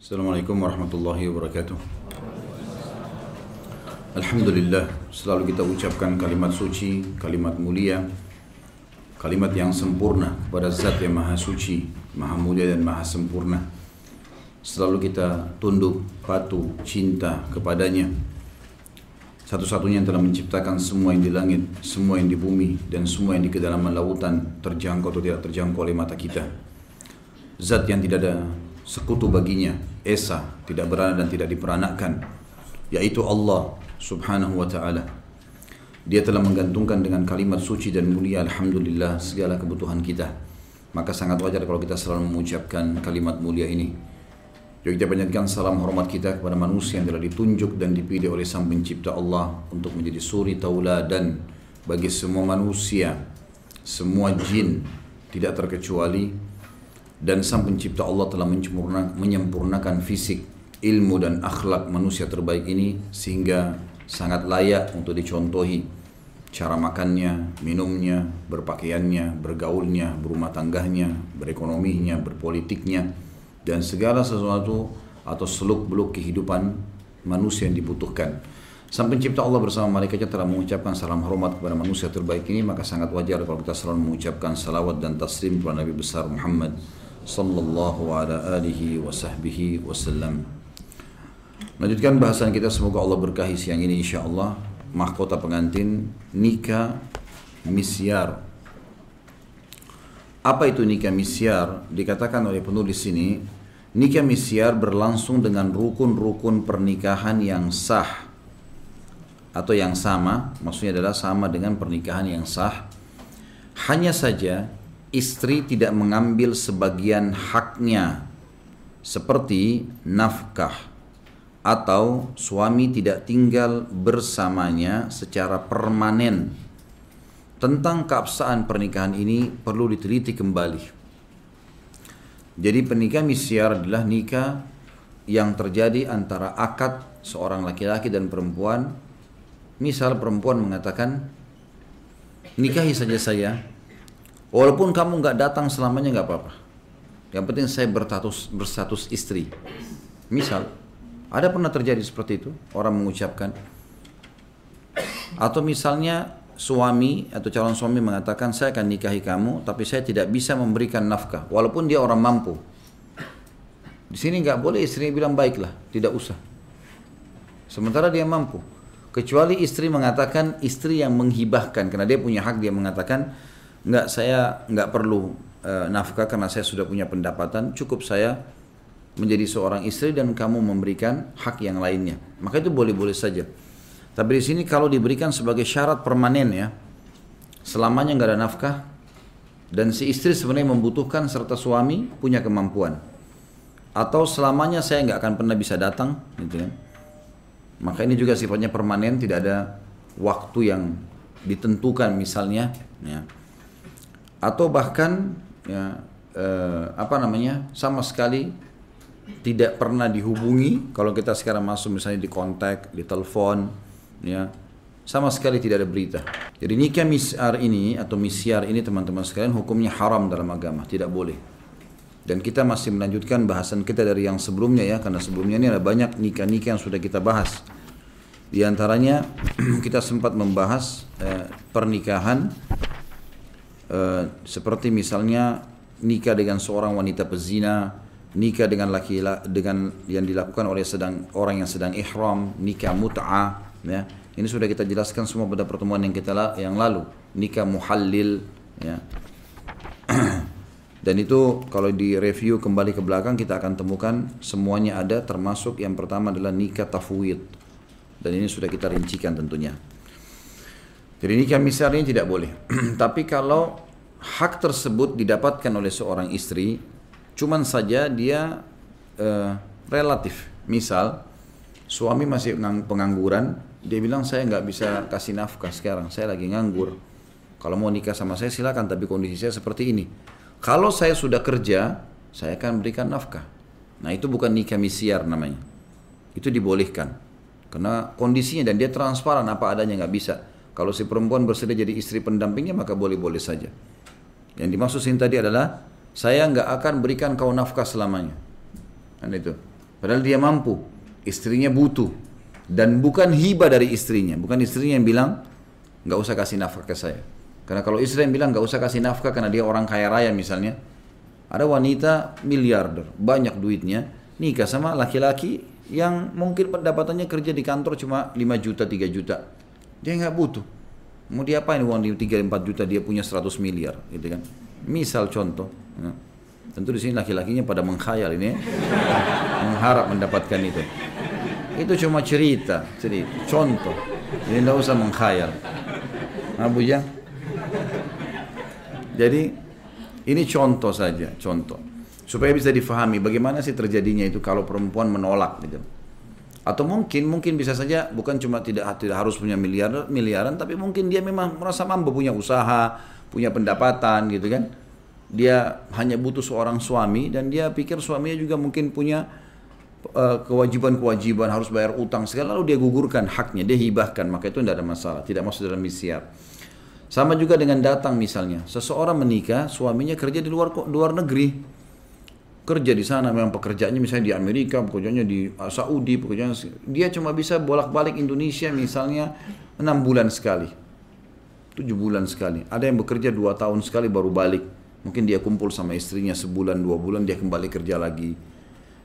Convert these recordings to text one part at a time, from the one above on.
Assalamualaikum warahmatullahi wabarakatuh. Alhamdulillah, selalu kita ucapkan kalimat suci, kalimat mulia, kalimat yang sempurna kepada zat yang maha suci, maha mulia dan maha sempurna. Selalu kita tunduk, patuh, cinta kepadanya. Satu-satunya yang telah menciptakan semua yang di langit, semua yang di bumi, dan semua yang di kedalaman lautan, terjangkau atau tidak terjangkau oleh mata kita. Zat yang tidak ada sekutu baginya, esa, tidak beranak dan tidak diperanakan, yaitu Allah subhanahu wa ta'ala. Dia telah menggantungkan dengan kalimat suci dan mulia Alhamdulillah segala kebutuhan kita. Maka sangat wajar kalau kita selalu mengucapkan kalimat mulia ini. Jadi kita banyakkan salam hormat kita kepada manusia yang telah ditunjuk dan dipilih oleh Sang Pencipta Allah untuk menjadi suri tauladan bagi semua manusia, semua jin, tidak terkecuali dan Sang Pencipta Allah telah menyempurnakan fisik, ilmu dan akhlak manusia terbaik ini sehingga sangat layak untuk dicontohi cara makannya, minumnya, berpakaiannya, bergaulnya, berumah tangganya, berekonominya, berpolitiknya dan segala sesuatu atau seluk-beluk kehidupan manusia yang dibutuhkan. Sang pencipta Allah bersama malaikatnya telah mengucapkan salam hormat kepada manusia terbaik ini maka sangat wajar kalau kita selalu mengucapkan salawat dan taslim kepada Nabi besar Muhammad sallallahu ala alihi wa sahbihi wasallam. Lanjutkan bahasan kita semoga Allah berkahi siang ini insyaallah mahkota pengantin nikah misyar apa itu nikah misyar? Dikatakan oleh penulis ini, nikah misyar berlangsung dengan rukun-rukun pernikahan yang sah atau yang sama, maksudnya adalah sama dengan pernikahan yang sah. Hanya saja istri tidak mengambil sebagian haknya seperti nafkah atau suami tidak tinggal bersamanya secara permanen tentang keabsahan pernikahan ini perlu diteliti kembali. Jadi pernikahan misyar adalah nikah yang terjadi antara akad seorang laki-laki dan perempuan. Misal perempuan mengatakan, nikahi saja saya, walaupun kamu nggak datang selamanya nggak apa-apa. Yang penting saya berstatus berstatus istri. Misal, ada pernah terjadi seperti itu orang mengucapkan, atau misalnya suami atau calon suami mengatakan saya akan nikahi kamu tapi saya tidak bisa memberikan nafkah walaupun dia orang mampu di sini nggak boleh istrinya bilang baiklah tidak usah sementara dia mampu kecuali istri mengatakan istri yang menghibahkan karena dia punya hak dia mengatakan nggak saya nggak perlu e, nafkah karena saya sudah punya pendapatan. Cukup saya menjadi seorang istri dan kamu memberikan hak yang lainnya. Maka itu boleh-boleh saja. Tapi di sini kalau diberikan sebagai syarat permanen ya, selamanya nggak ada nafkah dan si istri sebenarnya membutuhkan serta suami punya kemampuan. Atau selamanya saya nggak akan pernah bisa datang gitu kan. Maka ini juga sifatnya permanen tidak ada waktu yang ditentukan misalnya ya atau bahkan ya eh, apa namanya sama sekali tidak pernah dihubungi kalau kita sekarang masuk misalnya di kontak di telepon ya sama sekali tidak ada berita. Jadi nikah misyar ini atau misyar ini teman-teman sekalian hukumnya haram dalam agama, tidak boleh. Dan kita masih melanjutkan bahasan kita dari yang sebelumnya ya, karena sebelumnya ini ada banyak nikah-nikah yang sudah kita bahas. Di antaranya kita sempat membahas eh, pernikahan eh, seperti misalnya nikah dengan seorang wanita pezina, nikah dengan laki dengan yang dilakukan oleh sedang orang yang sedang ihram, nikah mut'ah, ya. Ini sudah kita jelaskan semua pada pertemuan yang kita yang lalu. Nikah muhallil ya. Dan itu kalau di review kembali ke belakang kita akan temukan semuanya ada termasuk yang pertama adalah nikah tafwid. Dan ini sudah kita rincikan tentunya. Jadi nikah misalnya tidak boleh. Tapi kalau hak tersebut didapatkan oleh seorang istri cuman saja dia uh, relatif misal suami masih pengangguran dia bilang saya nggak bisa kasih nafkah sekarang, saya lagi nganggur. Kalau mau nikah sama saya silakan, tapi kondisi saya seperti ini. Kalau saya sudah kerja, saya akan berikan nafkah. Nah itu bukan nikah misiar namanya. Itu dibolehkan. Karena kondisinya dan dia transparan apa adanya nggak bisa. Kalau si perempuan bersedia jadi istri pendampingnya maka boleh-boleh saja. Yang dimaksud sini tadi adalah saya nggak akan berikan kau nafkah selamanya. Dan itu. Padahal dia mampu, istrinya butuh. Dan bukan hibah dari istrinya, bukan istrinya yang bilang, nggak usah kasih nafkah ke saya. Karena kalau istri yang bilang nggak usah kasih nafkah karena dia orang kaya raya misalnya, ada wanita miliarder, banyak duitnya, nikah sama laki-laki yang mungkin pendapatannya kerja di kantor cuma 5 juta, 3 juta. Dia nggak butuh. Mau diapain uang di 3 4 juta dia punya 100 miliar gitu kan. Misal contoh. Ya. Tentu di sini laki-lakinya pada mengkhayal ini, mengharap mendapatkan itu. Itu cuma cerita, cerita, contoh. Ini tidak usah mengkhayal. Abu ya. Jadi ini contoh saja, contoh. Supaya bisa difahami bagaimana sih terjadinya itu kalau perempuan menolak gitu. Atau mungkin mungkin bisa saja bukan cuma tidak tidak harus punya miliar miliaran tapi mungkin dia memang merasa mampu punya usaha, punya pendapatan gitu kan. Dia hanya butuh seorang suami dan dia pikir suaminya juga mungkin punya eh, kewajiban-kewajiban harus bayar utang segala lalu dia gugurkan haknya, dia hibahkan, maka itu tidak ada masalah, tidak masuk dalam misiar. Sama juga dengan datang misalnya, seseorang menikah, suaminya kerja di luar luar negeri, kerja di sana memang pekerjaannya misalnya di Amerika, pekerjaannya di Saudi, pekerjaan dia cuma bisa bolak-balik Indonesia misalnya enam bulan sekali, tujuh bulan sekali. Ada yang bekerja dua tahun sekali baru balik. Mungkin dia kumpul sama istrinya sebulan dua bulan dia kembali kerja lagi.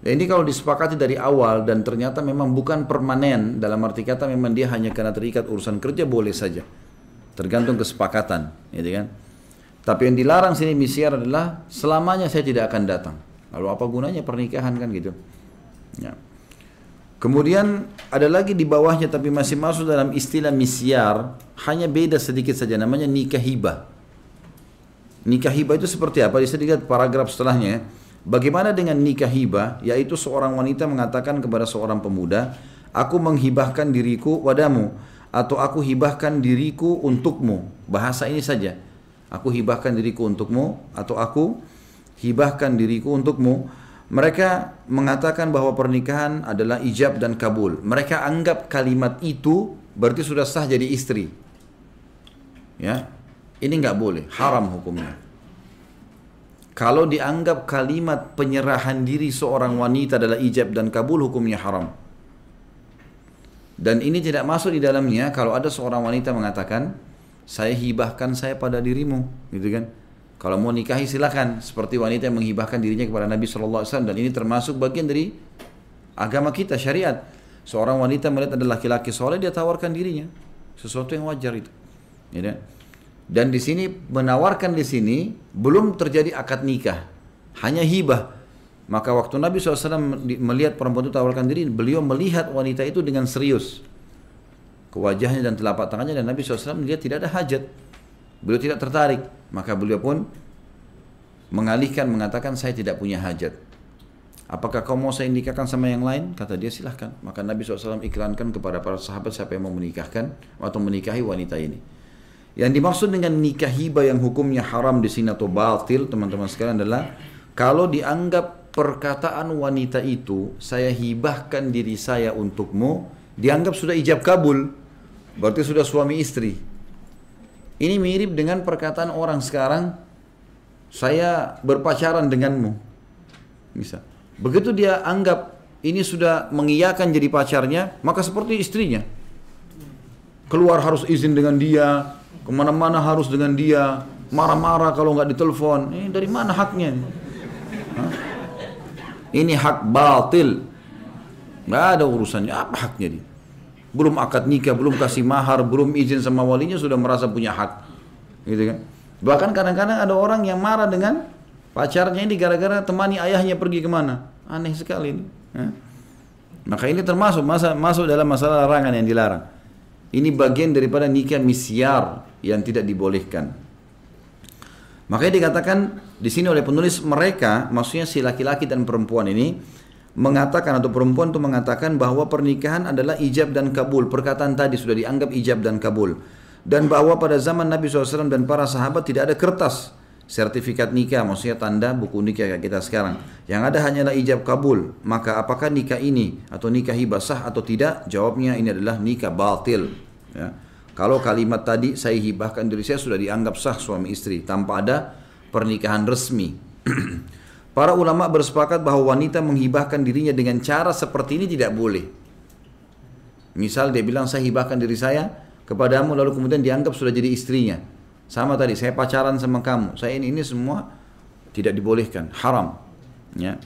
Dan ini kalau disepakati dari awal dan ternyata memang bukan permanen dalam arti kata memang dia hanya karena terikat urusan kerja boleh saja. Tergantung kesepakatan, gitu kan. Tapi yang dilarang sini misiar adalah selamanya saya tidak akan datang. Lalu apa gunanya pernikahan kan gitu. Ya. Kemudian ada lagi di bawahnya tapi masih masuk dalam istilah misiar, hanya beda sedikit saja namanya nikah hibah. Nikah hibah itu seperti apa? Di sedikit paragraf setelahnya. Bagaimana dengan nikah hibah? Yaitu seorang wanita mengatakan kepada seorang pemuda, aku menghibahkan diriku padamu atau aku hibahkan diriku untukmu. Bahasa ini saja. Aku hibahkan diriku untukmu atau aku hibahkan diriku untukmu. Mereka mengatakan bahwa pernikahan adalah ijab dan kabul. Mereka anggap kalimat itu berarti sudah sah jadi istri. Ya, ini nggak boleh, haram hukumnya. Kalau dianggap kalimat penyerahan diri seorang wanita adalah ijab dan kabul, hukumnya haram. Dan ini tidak masuk di dalamnya kalau ada seorang wanita mengatakan, saya hibahkan saya pada dirimu, gitu kan? Kalau mau nikahi silakan, seperti wanita yang menghibahkan dirinya kepada Nabi SAW dan ini termasuk bagian dari agama kita syariat. Seorang wanita melihat ada laki-laki soleh dia tawarkan dirinya, sesuatu yang wajar itu. Ya, dan di sini menawarkan di sini belum terjadi akad nikah, hanya hibah. Maka waktu Nabi SAW melihat perempuan itu tawarkan diri, beliau melihat wanita itu dengan serius. Ke wajahnya dan telapak tangannya dan Nabi SAW melihat tidak ada hajat. Beliau tidak tertarik. Maka beliau pun mengalihkan mengatakan saya tidak punya hajat. Apakah kau mau saya nikahkan sama yang lain? Kata dia silahkan. Maka Nabi SAW iklankan kepada para sahabat siapa yang mau menikahkan atau menikahi wanita ini. Yang dimaksud dengan nikah hibah yang hukumnya haram di sini atau batil teman-teman sekalian adalah kalau dianggap perkataan wanita itu, saya hibahkan diri saya untukmu, dianggap sudah ijab kabul. Berarti sudah suami istri. Ini mirip dengan perkataan orang sekarang, saya berpacaran denganmu. Bisa. Begitu dia anggap ini sudah mengiyakan jadi pacarnya, maka seperti istrinya. Keluar harus izin dengan dia, ke mana-mana harus dengan dia, marah-marah kalau nggak ditelepon. Ini dari mana haknya? Hah? Ini hak batil. Nggak ada urusannya. Apa haknya dia? Belum akad nikah, belum kasih mahar, belum izin sama walinya sudah merasa punya hak. Gitu kan? Bahkan kadang-kadang ada orang yang marah dengan pacarnya ini gara-gara temani ayahnya pergi ke mana. Aneh sekali ini. Ya. Maka ini termasuk masa, masuk dalam masalah larangan yang dilarang. Ini bagian daripada nikah misyar yang tidak dibolehkan. Makanya dikatakan di sini oleh penulis mereka, maksudnya si laki-laki dan perempuan ini mengatakan atau perempuan itu mengatakan bahwa pernikahan adalah ijab dan kabul. Perkataan tadi sudah dianggap ijab dan kabul. Dan bahwa pada zaman Nabi SAW dan para sahabat tidak ada kertas sertifikat nikah, maksudnya tanda buku nikah kayak kita sekarang. Yang ada hanyalah ijab kabul. Maka apakah nikah ini atau nikah hibah sah atau tidak? Jawabnya ini adalah nikah batil. Ya. Kalau kalimat tadi saya hibahkan diri saya sudah dianggap sah suami istri tanpa ada pernikahan resmi. Para ulama bersepakat bahwa wanita menghibahkan dirinya dengan cara seperti ini tidak boleh. Misal dia bilang saya hibahkan diri saya kepadamu lalu kemudian dianggap sudah jadi istrinya. Sama tadi saya pacaran sama kamu. Saya ini ini semua tidak dibolehkan, haram. Ya.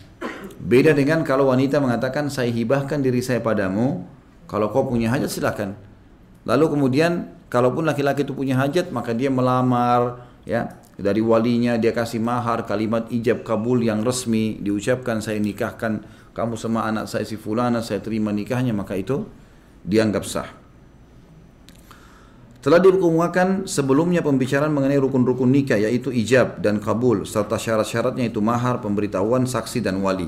Beda dengan kalau wanita mengatakan saya hibahkan diri saya padamu, kalau kau punya hajat silakan. Lalu kemudian kalaupun laki-laki itu punya hajat maka dia melamar ya dari walinya dia kasih mahar kalimat ijab kabul yang resmi diucapkan saya nikahkan kamu sama anak saya si fulana saya terima nikahnya maka itu dianggap sah telah dikemukakan sebelumnya pembicaraan mengenai rukun-rukun nikah yaitu ijab dan kabul serta syarat-syaratnya itu mahar, pemberitahuan, saksi dan wali.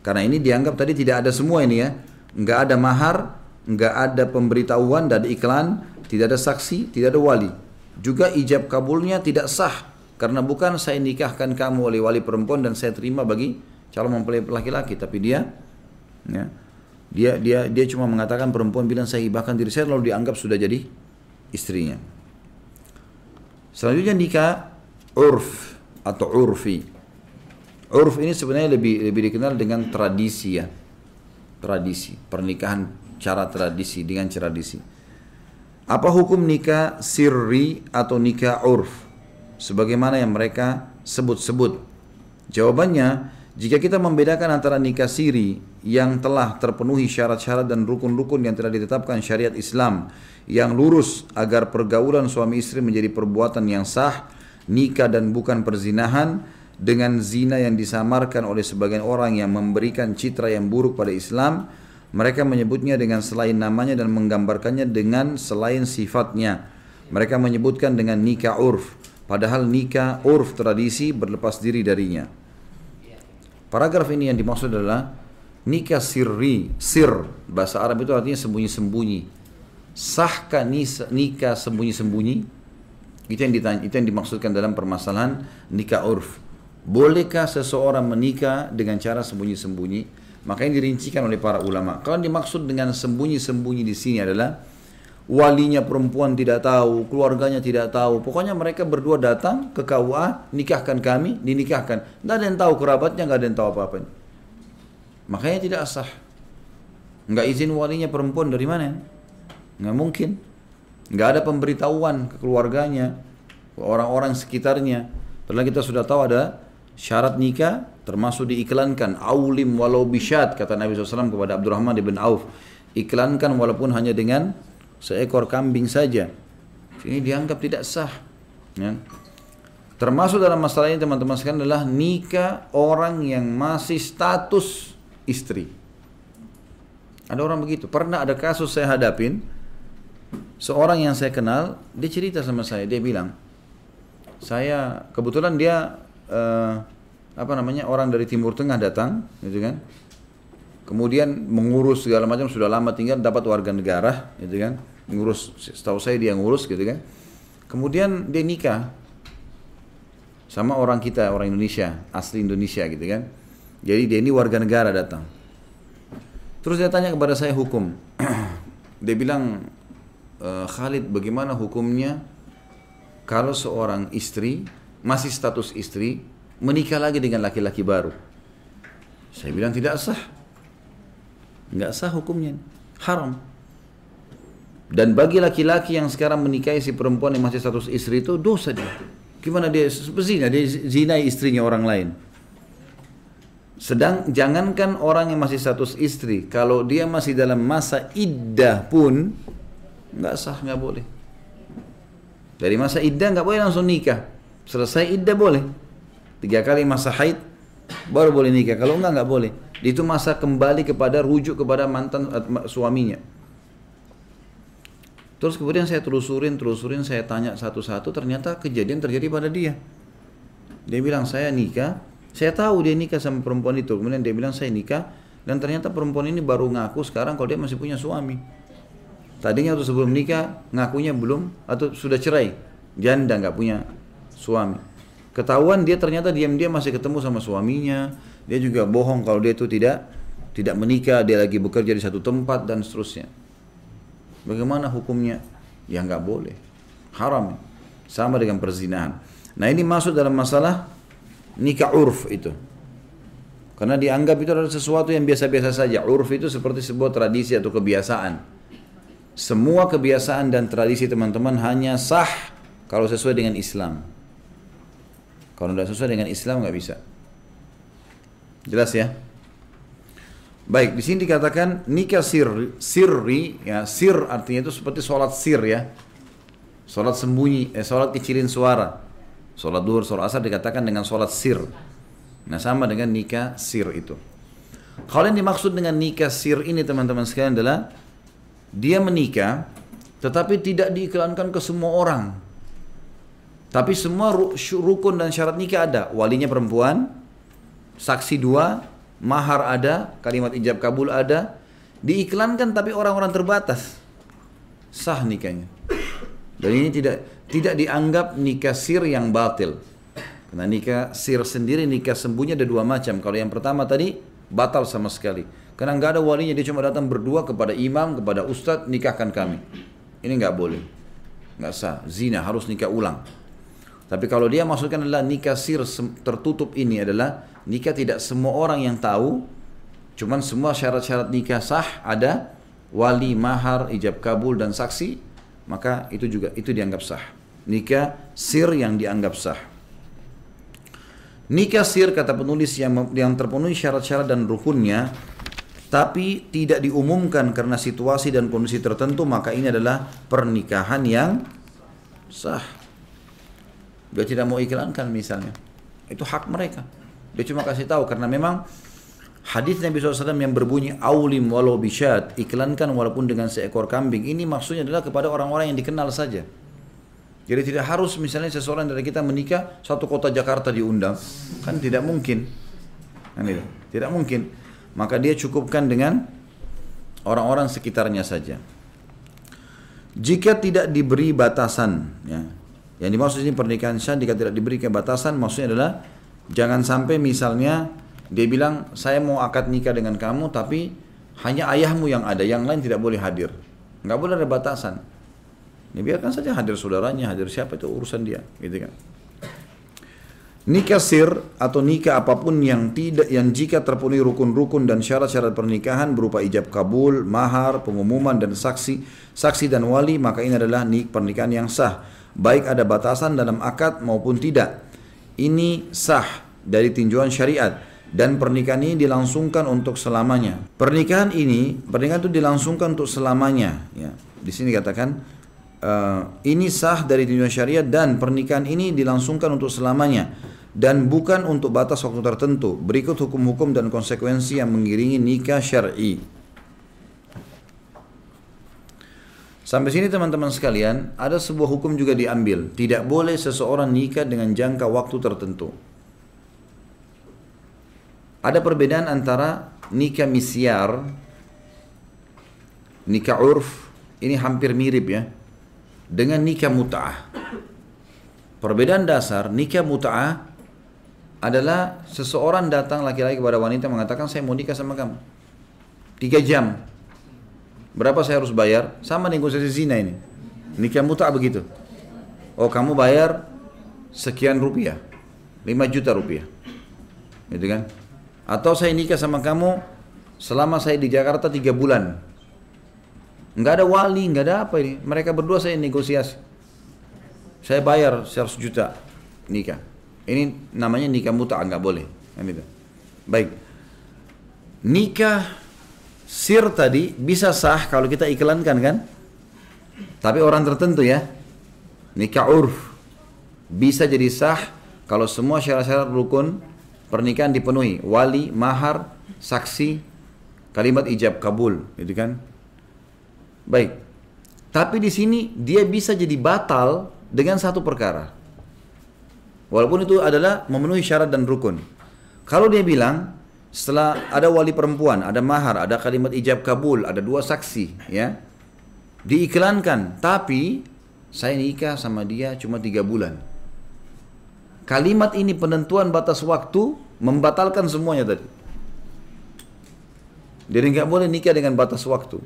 Karena ini dianggap tadi tidak ada semua ini ya. Enggak ada mahar, enggak ada pemberitahuan, ada iklan, tidak ada saksi, tidak ada wali. Juga ijab kabulnya tidak sah karena bukan saya nikahkan kamu oleh wali perempuan dan saya terima bagi calon mempelai laki-laki, tapi dia ya, dia dia dia cuma mengatakan perempuan bilang saya hibahkan diri saya lalu dianggap sudah jadi istrinya. Selanjutnya nikah urf atau urfi. Urf ini sebenarnya lebih lebih dikenal dengan tradisi ya. Tradisi, pernikahan cara tradisi dengan tradisi. Apa hukum nikah sirri atau nikah urf? Sebagaimana yang mereka sebut-sebut. Jawabannya, jika kita membedakan antara nikah siri yang telah terpenuhi syarat-syarat dan rukun-rukun yang telah ditetapkan syariat Islam yang lurus agar pergaulan suami istri menjadi perbuatan yang sah, nikah dan bukan perzinahan dengan zina yang disamarkan oleh sebagian orang yang memberikan citra yang buruk pada Islam, mereka menyebutnya dengan selain namanya dan menggambarkannya dengan selain sifatnya. Mereka menyebutkan dengan nikah urf Padahal nikah urf tradisi berlepas diri darinya. Paragraf ini yang dimaksud adalah nikah sirri, sir bahasa Arab itu artinya sembunyi-sembunyi. Sahkah nikah sembunyi-sembunyi? Itu yang itu yang dimaksudkan dalam permasalahan nikah urf. Bolehkah seseorang menikah dengan cara sembunyi-sembunyi? Maka yang dirincikan oleh para ulama. Kalau dimaksud dengan sembunyi-sembunyi di sini adalah walinya perempuan tidak tahu, keluarganya tidak tahu. Pokoknya mereka berdua datang ke KUA, nikahkan kami, dinikahkan. Tidak ada yang tahu kerabatnya, nggak ada yang tahu apa-apa. Makanya tidak sah. Nggak izin walinya perempuan dari mana? Nggak mungkin. Nggak ada pemberitahuan ke keluarganya, ke orang-orang sekitarnya. Padahal kita sudah tahu ada syarat nikah termasuk diiklankan aulim walau bisyat kata Nabi SAW kepada Abdurrahman bin Auf iklankan walaupun hanya dengan seekor kambing saja. Ini dianggap tidak sah. Ya. Termasuk dalam masalah ini teman-teman sekalian adalah nikah orang yang masih status istri. Ada orang begitu. Pernah ada kasus saya hadapin, seorang yang saya kenal, dia cerita sama saya, dia bilang, saya kebetulan dia uh, apa namanya orang dari Timur Tengah datang, gitu kan? Kemudian mengurus segala macam sudah lama tinggal dapat warga negara gitu kan. Ngurus setahu saya dia ngurus gitu kan. Kemudian dia nikah sama orang kita orang Indonesia asli Indonesia gitu kan. Jadi dia ini warga negara datang. Terus dia tanya kepada saya hukum. Dia bilang e, Khalid bagaimana hukumnya kalau seorang istri masih status istri menikah lagi dengan laki-laki baru? Saya bilang tidak sah nggak sah hukumnya. Haram. Dan bagi laki-laki yang sekarang menikahi si perempuan yang masih status istri itu dosa dia. Gimana dia zina dia zina istrinya orang lain. Sedang jangankan orang yang masih status istri kalau dia masih dalam masa iddah pun nggak sah nggak boleh. Dari masa iddah nggak boleh langsung nikah. Selesai iddah boleh. Tiga kali masa haid baru boleh nikah kalau enggak nggak boleh itu masa kembali kepada rujuk kepada mantan eh, suaminya. Terus kemudian saya telusurin, telusurin, saya tanya satu-satu, ternyata kejadian terjadi pada dia. Dia bilang saya nikah, saya tahu dia nikah sama perempuan itu. Kemudian dia bilang saya nikah, dan ternyata perempuan ini baru ngaku sekarang kalau dia masih punya suami. Tadinya waktu sebelum nikah ngakunya belum atau sudah cerai, janda nggak punya suami. Ketahuan dia ternyata diam-diam masih ketemu sama suaminya, dia juga bohong kalau dia itu tidak tidak menikah, dia lagi bekerja di satu tempat dan seterusnya. Bagaimana hukumnya? Ya nggak boleh. Haram. Sama dengan perzinahan. Nah ini masuk dalam masalah nikah urf itu. Karena dianggap itu adalah sesuatu yang biasa-biasa saja. Urf itu seperti sebuah tradisi atau kebiasaan. Semua kebiasaan dan tradisi teman-teman hanya sah kalau sesuai dengan Islam. Kalau tidak sesuai dengan Islam nggak bisa. Jelas ya? Baik, di sini dikatakan nikah sir, sirri, ya sir artinya itu seperti sholat sir ya, sholat sembunyi, eh, sholat kecilin suara, sholat duhur, sholat asar dikatakan dengan sholat sir. Nah sama dengan nikah sir itu. Kalau yang dimaksud dengan nikah sir ini teman-teman sekalian adalah dia menikah tetapi tidak diiklankan ke semua orang. Tapi semua rukun dan syarat nikah ada. Walinya perempuan, saksi dua, mahar ada, kalimat ijab kabul ada. Diiklankan tapi orang-orang terbatas. Sah nikahnya. Dan ini tidak tidak dianggap nikah sir yang batil. Karena nikah sir sendiri, nikah sembunyi ada dua macam. Kalau yang pertama tadi batal sama sekali. Karena nggak ada walinya, dia cuma datang berdua kepada imam, kepada ustadz, nikahkan kami. Ini nggak boleh. Nggak sah. Zina harus nikah ulang. Tapi kalau dia masukkan adalah nikah sir tertutup ini adalah nikah tidak semua orang yang tahu, cuman semua syarat-syarat nikah sah ada wali, mahar, ijab kabul dan saksi, maka itu juga itu dianggap sah. Nikah sir yang dianggap sah. Nikah sir kata penulis yang yang terpenuhi syarat-syarat dan rukunnya tapi tidak diumumkan karena situasi dan kondisi tertentu maka ini adalah pernikahan yang sah. Dia tidak mau iklankan misalnya. Itu hak mereka. Dia cuma kasih tahu karena memang hadis Nabi SAW yang berbunyi aulim walau bisyad iklankan walaupun dengan seekor kambing ini maksudnya adalah kepada orang-orang yang dikenal saja. Jadi tidak harus misalnya seseorang dari kita menikah satu kota Jakarta diundang, kan tidak mungkin. Kan itu, tidak mungkin. Maka dia cukupkan dengan orang-orang sekitarnya saja. Jika tidak diberi batasan, ya, yang dimaksud ini pernikahan syah jika tidak diberi batasan maksudnya adalah jangan sampai misalnya dia bilang saya mau akad nikah dengan kamu tapi hanya ayahmu yang ada, yang lain tidak boleh hadir. Nggak boleh ada batasan. Ya biarkan saja hadir saudaranya, hadir siapa itu urusan dia, gitu kan. Nikah sir atau nikah apa pun yang tidak yang jika terpenuhi rukun-rukun dan syarat-syarat pernikahan berupa ijab kabul, mahar, pengumuman dan saksi, saksi dan wali maka ini adalah nik pernikahan yang sah, baik ada batasan dalam akad maupun tidak. Ini sah dari tinjauan syariat dan pernikahan ini dilangsungkan untuk selamanya. Pernikahan ini, pernikahan itu dilangsungkan untuk selamanya. Ya, di sini katakan uh, ini sah dari dunia syariat dan pernikahan ini dilangsungkan untuk selamanya dan bukan untuk batas waktu tertentu. Berikut hukum-hukum dan konsekuensi yang mengiringi nikah syar'i. Sampai sini teman-teman sekalian, ada sebuah hukum juga diambil. Tidak boleh seseorang nikah dengan jangka waktu tertentu. Ada perbedaan antara nikah misyar, nikah urf, ini hampir mirip ya dengan nikah mut'ah. Perbedaan dasar nikah mut'ah adalah seseorang datang laki-laki kepada wanita mengatakan saya mau nikah sama kamu. Tiga jam. Berapa saya harus bayar? Sama negosiasi zina ini. Nikah mut'ah begitu. Oh kamu bayar sekian rupiah. 5 juta rupiah. Gitu kan? Atau saya nikah sama kamu selama saya di Jakarta tiga bulan nggak ada wali, nggak ada apa ini. Mereka berdua saya negosiasi. Saya bayar 100 juta nikah. Ini namanya nikah muta nggak boleh. Kan itu. Baik. Nikah sir tadi bisa sah kalau kita iklankan kan? Tapi orang tertentu ya. Nikah urf bisa jadi sah kalau semua syarat-syarat rukun pernikahan dipenuhi. Wali, mahar, saksi, kalimat ijab kabul, gitu kan? Baik. Tapi di sini dia bisa jadi batal dengan satu perkara. Walaupun itu adalah memenuhi syarat dan rukun. Kalau dia bilang setelah ada wali perempuan, ada mahar, ada kalimat ijab kabul, ada dua saksi, ya, diiklankan. Tapi saya nikah sama dia cuma tiga bulan. Kalimat ini penentuan batas waktu membatalkan semuanya tadi. Jadi nggak boleh nikah dengan batas waktu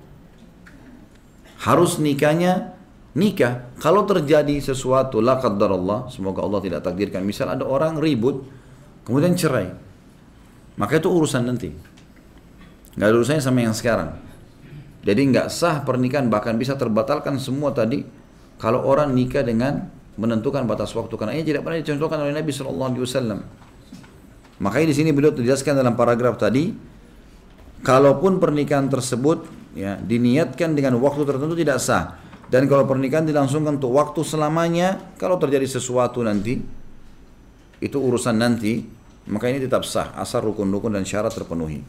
harus nikahnya nikah. Kalau terjadi sesuatu la Allah, semoga Allah tidak takdirkan. Misal ada orang ribut kemudian cerai. Maka itu urusan nanti. Nggak ada urusannya sama yang sekarang. Jadi nggak sah pernikahan bahkan bisa terbatalkan semua tadi kalau orang nikah dengan menentukan batas waktu karena ini tidak pernah dicontohkan oleh Nabi Shallallahu Alaihi Wasallam. Makanya di sini beliau jelaskan dalam paragraf tadi, kalaupun pernikahan tersebut ya diniatkan dengan waktu tertentu tidak sah dan kalau pernikahan dilangsungkan untuk waktu selamanya kalau terjadi sesuatu nanti itu urusan nanti maka ini tetap sah asal rukun-rukun dan syarat terpenuhi.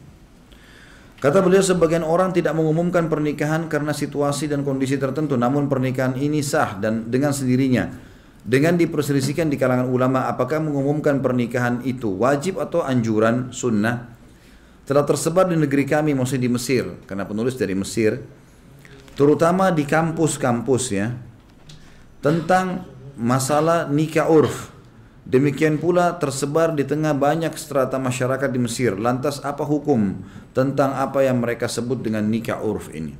Kata beliau sebagian orang tidak mengumumkan pernikahan karena situasi dan kondisi tertentu. Namun pernikahan ini sah dan dengan sendirinya. Dengan diperselisihkan di kalangan ulama apakah mengumumkan pernikahan itu wajib atau anjuran sunnah? Telah tersebar di negeri kami maksudnya di Mesir. Karena penulis dari Mesir terutama di kampus-kampus ya tentang masalah nikah urf Demikian pula tersebar di tengah banyak strata masyarakat di Mesir. Lantas apa hukum tentang apa yang mereka sebut dengan nikah urf ini?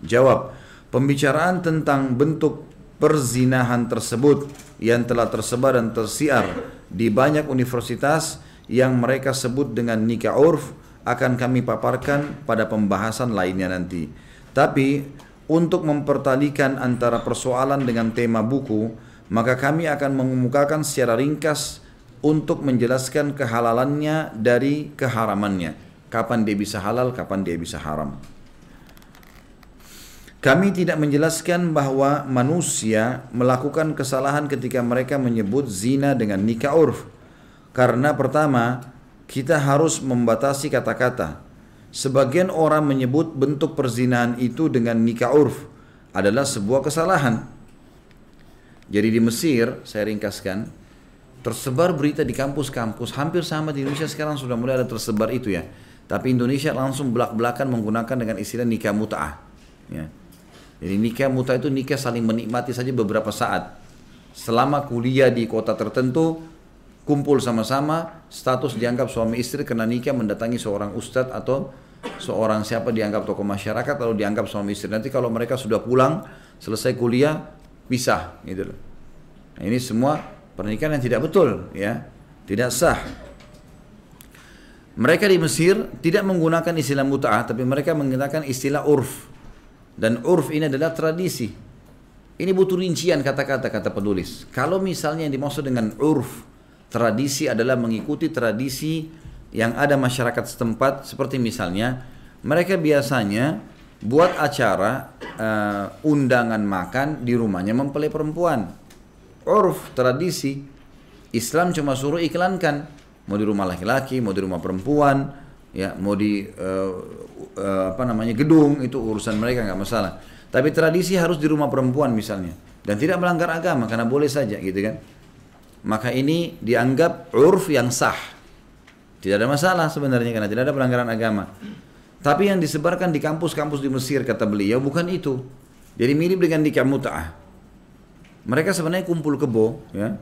Jawab, pembicaraan tentang bentuk perzinahan tersebut yang telah tersebar dan tersiar di banyak universitas yang mereka sebut dengan nikah urf akan kami paparkan pada pembahasan lainnya nanti. Tapi untuk mempertalikan antara persoalan dengan tema buku, maka kami akan mengemukakan secara ringkas untuk menjelaskan kehalalannya dari keharamannya. Kapan dia bisa halal, kapan dia bisa haram. Kami tidak menjelaskan bahwa manusia melakukan kesalahan ketika mereka menyebut zina dengan nikah urf. Karena pertama, kita harus membatasi kata-kata. Sebagian orang menyebut bentuk perzinahan itu dengan nikah urf adalah sebuah kesalahan. Jadi di Mesir, saya ringkaskan, tersebar berita di kampus-kampus, hampir sama di Indonesia sekarang sudah mulai ada tersebar itu ya. Tapi Indonesia langsung belak-belakan menggunakan dengan istilah nikah muta'ah. Ya. Jadi nikah muta'ah itu nikah saling menikmati saja beberapa saat. Selama kuliah di kota tertentu, kumpul sama-sama, status dianggap suami istri karena nikah mendatangi seorang ustadz atau seorang siapa dianggap tokoh masyarakat lalu dianggap suami istri. Nanti kalau mereka sudah pulang, selesai kuliah, pisah gitu loh. Nah, ini semua pernikahan yang tidak betul ya, tidak sah. Mereka di Mesir tidak menggunakan istilah mut'ah tapi mereka menggunakan istilah urf. Dan urf ini adalah tradisi. Ini butuh rincian kata-kata kata penulis. Kalau misalnya yang dimaksud dengan urf, tradisi adalah mengikuti tradisi yang ada masyarakat setempat seperti misalnya mereka biasanya buat acara uh, undangan makan di rumahnya mempelai perempuan. Urf, tradisi. Islam cuma suruh iklankan. Mau di rumah laki-laki, mau di rumah perempuan, ya mau di uh, uh, apa namanya gedung itu urusan mereka nggak masalah. Tapi tradisi harus di rumah perempuan misalnya dan tidak melanggar agama karena boleh saja gitu kan. Maka ini dianggap urf yang sah. Tidak ada masalah sebenarnya karena tidak ada pelanggaran agama. Tapi yang disebarkan di kampus-kampus di Mesir kata beliau bukan itu. Jadi mirip dengan nikah mut'ah. Mereka sebenarnya kumpul kebo, ya.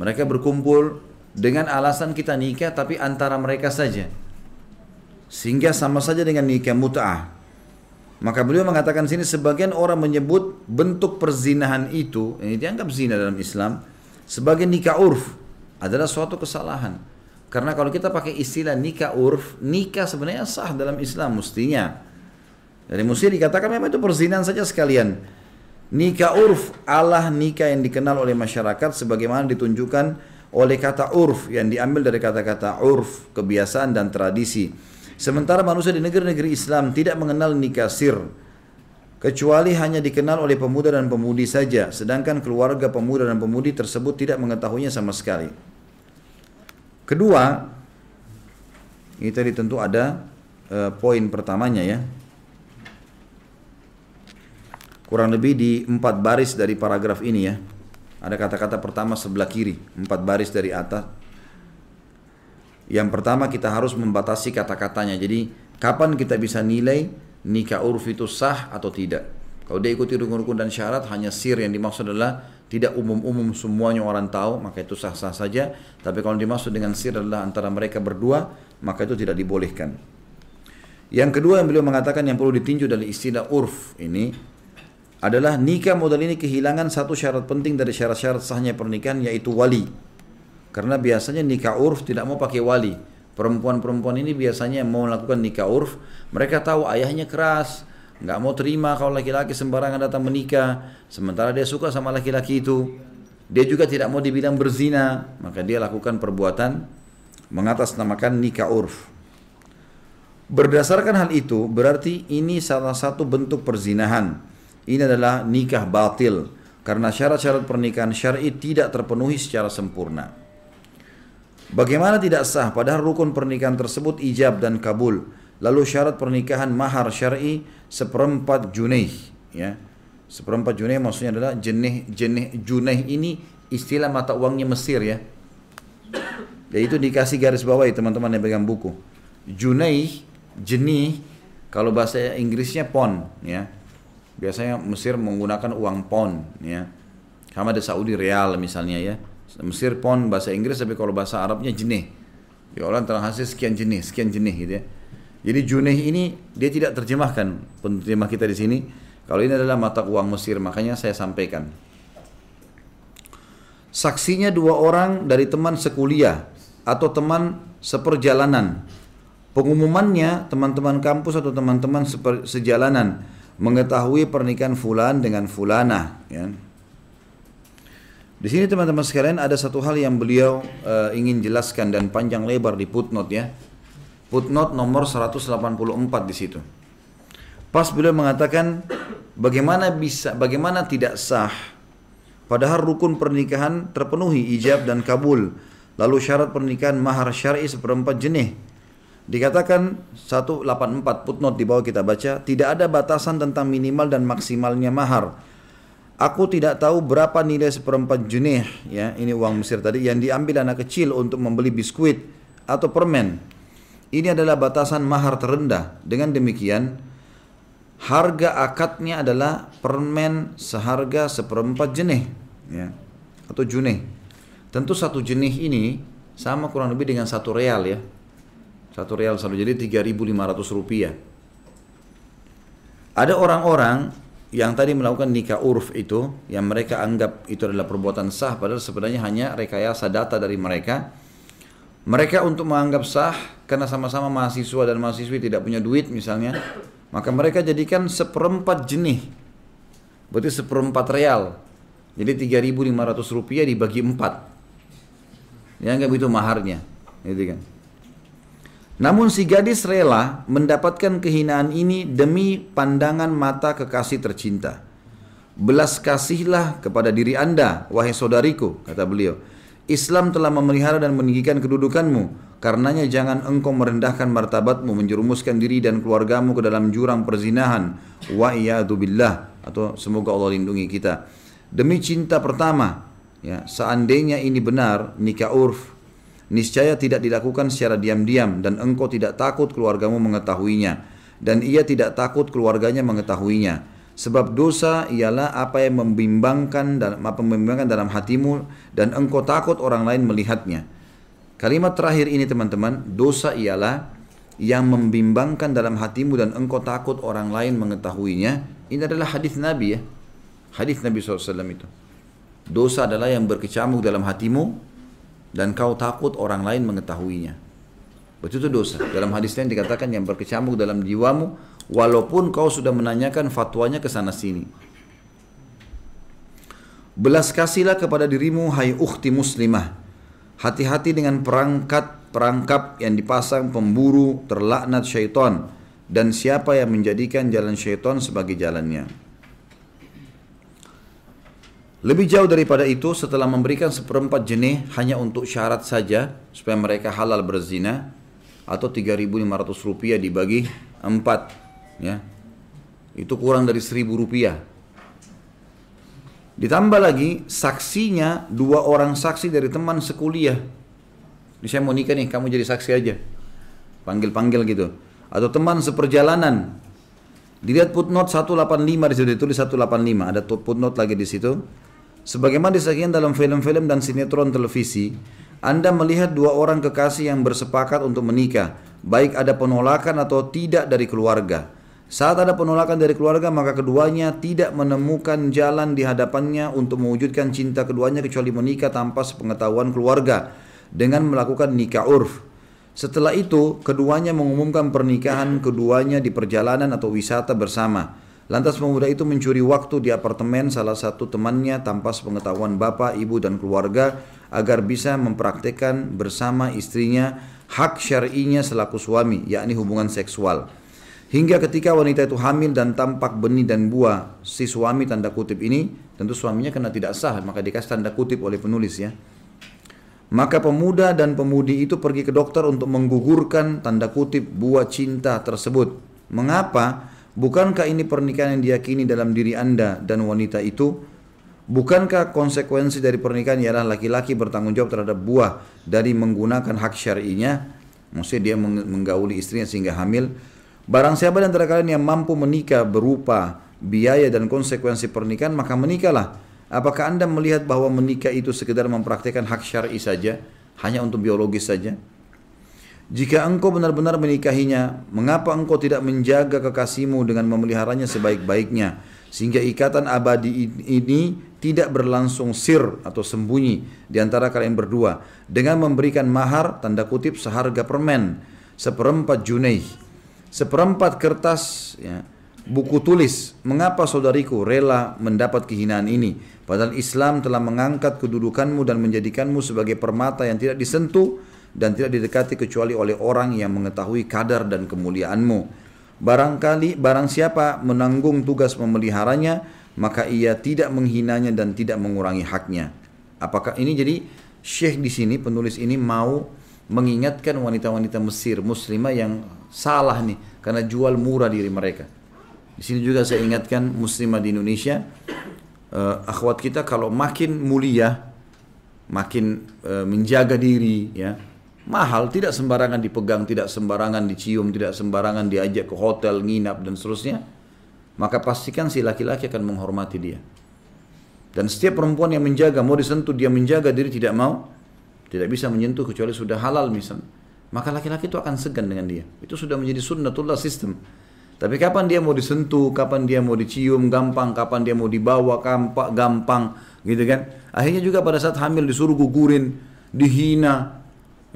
Mereka berkumpul dengan alasan kita nikah tapi antara mereka saja. Sehingga sama saja dengan nikah mut'ah. Maka beliau mengatakan sini sebagian orang menyebut bentuk perzinahan itu, ini dianggap zina dalam Islam, sebagai nikah urf adalah suatu kesalahan. Karena kalau kita pakai istilah nikah urf, nikah sebenarnya sah dalam Islam mestinya. Dari mesti dikatakan memang itu perzinahan saja sekalian. Nikah urf Allah nikah yang dikenal oleh masyarakat sebagaimana ditunjukkan oleh kata urf yang diambil dari kata-kata urf, kebiasaan dan tradisi. Sementara manusia di negeri-negeri Islam tidak mengenal nikah sir kecuali hanya dikenal oleh pemuda dan pemudi saja sedangkan keluarga pemuda dan pemudi tersebut tidak mengetahuinya sama sekali. Kedua, ini tadi tentu ada uh, poin pertamanya ya. Kurang lebih di empat baris dari paragraf ini ya. Ada kata-kata pertama sebelah kiri, empat baris dari atas. Yang pertama kita harus membatasi kata-katanya. Jadi kapan kita bisa nilai nikah urf itu sah atau tidak? Kalau dia ikuti rukun-rukun dan syarat hanya sir yang dimaksud adalah tidak umum-umum semuanya orang tahu maka itu sah-sah saja. Tapi kalau dimaksud dengan sir adalah antara mereka berdua maka itu tidak dibolehkan. Yang kedua yang beliau mengatakan yang perlu ditinjau dari istilah urf ini adalah nikah modal ini kehilangan satu syarat penting dari syarat-syarat sahnya pernikahan yaitu wali. Karena biasanya nikah urf tidak mau pakai wali. Perempuan-perempuan ini biasanya mau melakukan nikah urf, mereka tahu ayahnya keras, nggak mau terima kalau laki-laki sembarangan datang menikah, sementara dia suka sama laki-laki itu. Dia juga tidak mau dibilang berzina, maka dia lakukan perbuatan mengatasnamakan nikah urf. Berdasarkan hal itu, berarti ini salah satu bentuk perzinahan. Ini adalah nikah batil karena syarat-syarat pernikahan syar'i tidak terpenuhi secara sempurna. Bagaimana tidak sah padahal rukun pernikahan tersebut ijab dan kabul. Lalu syarat pernikahan mahar syar'i seperempat junaih ya. Seperempat junaih maksudnya adalah jenih jenih junaih ini istilah mata uangnya Mesir ya. Ya itu dikasih garis bawah ya teman-teman yang pegang buku. Junaih jenih kalau bahasa Inggrisnya pon ya. Biasanya Mesir menggunakan uang pon ya. Sama ada Saudi real misalnya ya. Mesir pon bahasa Inggris tapi kalau bahasa Arabnya jenih. Ya orang terhasil sekian jenih, sekian jenih gitu ya. Jadi junaih ini dia tidak terjemahkan penerjemah kita di sini kalau ini adalah mata uang Mesir, makanya saya sampaikan. Saksinya dua orang dari teman sekuliah atau teman seperjalanan. Pengumumannya teman-teman kampus atau teman-teman sejalanan mengetahui pernikahan fulan dengan fulana. Ya. Di sini teman-teman sekalian ada satu hal yang beliau uh, ingin jelaskan dan panjang lebar di footnote ya. Footnote nomor 184 di situ. Pas beliau mengatakan bagaimana bisa bagaimana tidak sah padahal rukun pernikahan terpenuhi ijab dan kabul. Lalu syarat pernikahan mahar syar'i seperempat jenis. Dikatakan 184 footnote di bawah kita baca, tidak ada batasan tentang minimal dan maksimalnya mahar. Aku tidak tahu berapa nilai seperempat jenis ya, ini uang Mesir tadi yang diambil anak kecil untuk membeli biskuit atau permen. Ini adalah batasan mahar terendah. Dengan demikian, harga akadnya adalah permen seharga seperempat jenih ya, atau junih. Tentu satu jenih ini sama kurang lebih dengan satu real ya. Satu real selalu jadi 3.500 rupiah. Ada orang-orang yang tadi melakukan nikah urf itu, yang mereka anggap itu adalah perbuatan sah, padahal sebenarnya hanya rekayasa data dari mereka. Mereka untuk menganggap sah, karena sama-sama mahasiswa dan mahasiswi tidak punya duit misalnya, maka mereka jadikan seperempat jenih. Berarti seperempat real. Jadi 3.500 rupiah dibagi empat. Ya nggak begitu maharnya. Gitu kan. Namun si gadis rela mendapatkan kehinaan ini demi pandangan mata kekasih tercinta. Belas kasihlah kepada diri anda, wahai saudariku, kata beliau. Islam telah memelihara dan meninggikan kedudukanmu Karenanya jangan engkau merendahkan martabatmu, menjerumuskan diri dan keluargamu ke dalam jurang perzinahan. Wa billah atau semoga Allah lindungi kita. Demi cinta pertama, ya, seandainya ini benar nikah urf, niscaya tidak dilakukan secara diam-diam dan engkau tidak takut keluargamu mengetahuinya dan ia tidak takut keluarganya mengetahuinya. Sebab dosa ialah apa yang membimbangkan dalam apa membimbangkan dalam hatimu dan engkau takut orang lain melihatnya. Kalimat terakhir ini teman-teman, dosa ialah yang membimbangkan dalam hatimu dan engkau takut orang lain mengetahuinya. Ini adalah hadis Nabi ya. Hadis Nabi SAW itu. Dosa adalah yang berkecamuk dalam hatimu dan kau takut orang lain mengetahuinya. Betul itu dosa. Dalam hadis lain dikatakan yang berkecamuk dalam jiwamu walaupun kau sudah menanyakan fatwanya ke sana sini. Belas kasihlah kepada dirimu hai ukhti muslimah Hati-hati dengan perangkat perangkap yang dipasang pemburu terlaknat syaitan dan siapa yang menjadikan jalan syaitan sebagai jalannya. Lebih jauh daripada itu, setelah memberikan seperempat jenis hanya untuk syarat saja supaya mereka halal berzina atau 3.500 rupiah dibagi empat, ya itu kurang dari 1.000 rupiah Ditambah lagi saksinya dua orang saksi dari teman sekuliah. Ini saya mau nikah nih, kamu jadi saksi aja. Panggil-panggil gitu. Atau teman seperjalanan. Dilihat footnote 185 di situ ditulis 185. Ada footnote lagi di situ. Sebagaimana disaksikan dalam film-film dan sinetron televisi, Anda melihat dua orang kekasih yang bersepakat untuk menikah, baik ada penolakan atau tidak dari keluarga. Saat ada penolakan dari keluarga maka keduanya tidak menemukan jalan di hadapannya untuk mewujudkan cinta keduanya kecuali menikah tanpa sepengetahuan keluarga dengan melakukan nikah urf. Setelah itu, keduanya mengumumkan pernikahan keduanya di perjalanan atau wisata bersama. Lantas pemuda itu mencuri waktu di apartemen salah satu temannya tanpa sepengetahuan bapak, ibu, dan keluarga agar bisa mempraktekkan bersama istrinya hak syar'inya selaku suami, yakni hubungan seksual. Hingga ketika wanita itu hamil dan tampak benih dan buah si suami tanda kutip ini, tentu suaminya kena tidak sah, maka dikasih tanda kutip oleh penulis ya. Maka pemuda dan pemudi itu pergi ke dokter untuk menggugurkan tanda kutip buah cinta tersebut. Mengapa? Bukankah ini pernikahan yang diyakini dalam diri Anda dan wanita itu? Bukankah konsekuensi dari pernikahan ialah laki-laki bertanggung jawab terhadap buah dari menggunakan hak syar'inya? Maksudnya dia menggauli istrinya sehingga hamil. Barang siapa dan antara kalian yang mampu menikah berupa biaya dan konsekuensi pernikahan, maka menikahlah. Apakah anda melihat bahwa menikah itu sekedar mempraktikkan hak syar'i saja, hanya untuk biologis saja? Jika engkau benar-benar menikahinya, mengapa engkau tidak menjaga kekasihmu dengan memeliharanya sebaik-baiknya? Sehingga ikatan abadi ini tidak berlangsung sir atau sembunyi di antara kalian berdua. Dengan memberikan mahar, tanda kutip, seharga permen, seperempat junaih, seperempat kertas, ya, buku tulis. Mengapa saudariku rela mendapat kehinaan ini? Padahal Islam telah mengangkat kedudukanmu dan menjadikanmu sebagai permata yang tidak disentuh, dan tidak didekati kecuali oleh orang yang mengetahui kadar dan kemuliaanmu. Barangkali barang siapa menanggung tugas memeliharanya, maka ia tidak menghinanya dan tidak mengurangi haknya. Apakah ini jadi Syekh di sini penulis ini mau mengingatkan wanita-wanita Mesir muslimah yang salah nih karena jual murah diri mereka. Di sini juga saya ingatkan muslimah di Indonesia, uh, akhwat kita kalau makin mulia, makin uh, menjaga diri, ya, mahal, tidak sembarangan dipegang, tidak sembarangan dicium, tidak sembarangan diajak ke hotel, nginap dan seterusnya, maka pastikan si laki-laki akan menghormati dia. Dan setiap perempuan yang menjaga, mau disentuh, dia menjaga diri tidak mau, tidak bisa menyentuh kecuali sudah halal misalnya. Maka laki-laki itu akan segan dengan dia. Itu sudah menjadi sunnatullah sistem. Tapi kapan dia mau disentuh, kapan dia mau dicium, gampang, kapan dia mau dibawa, gampang, gampang, gitu kan. Akhirnya juga pada saat hamil disuruh gugurin, dihina,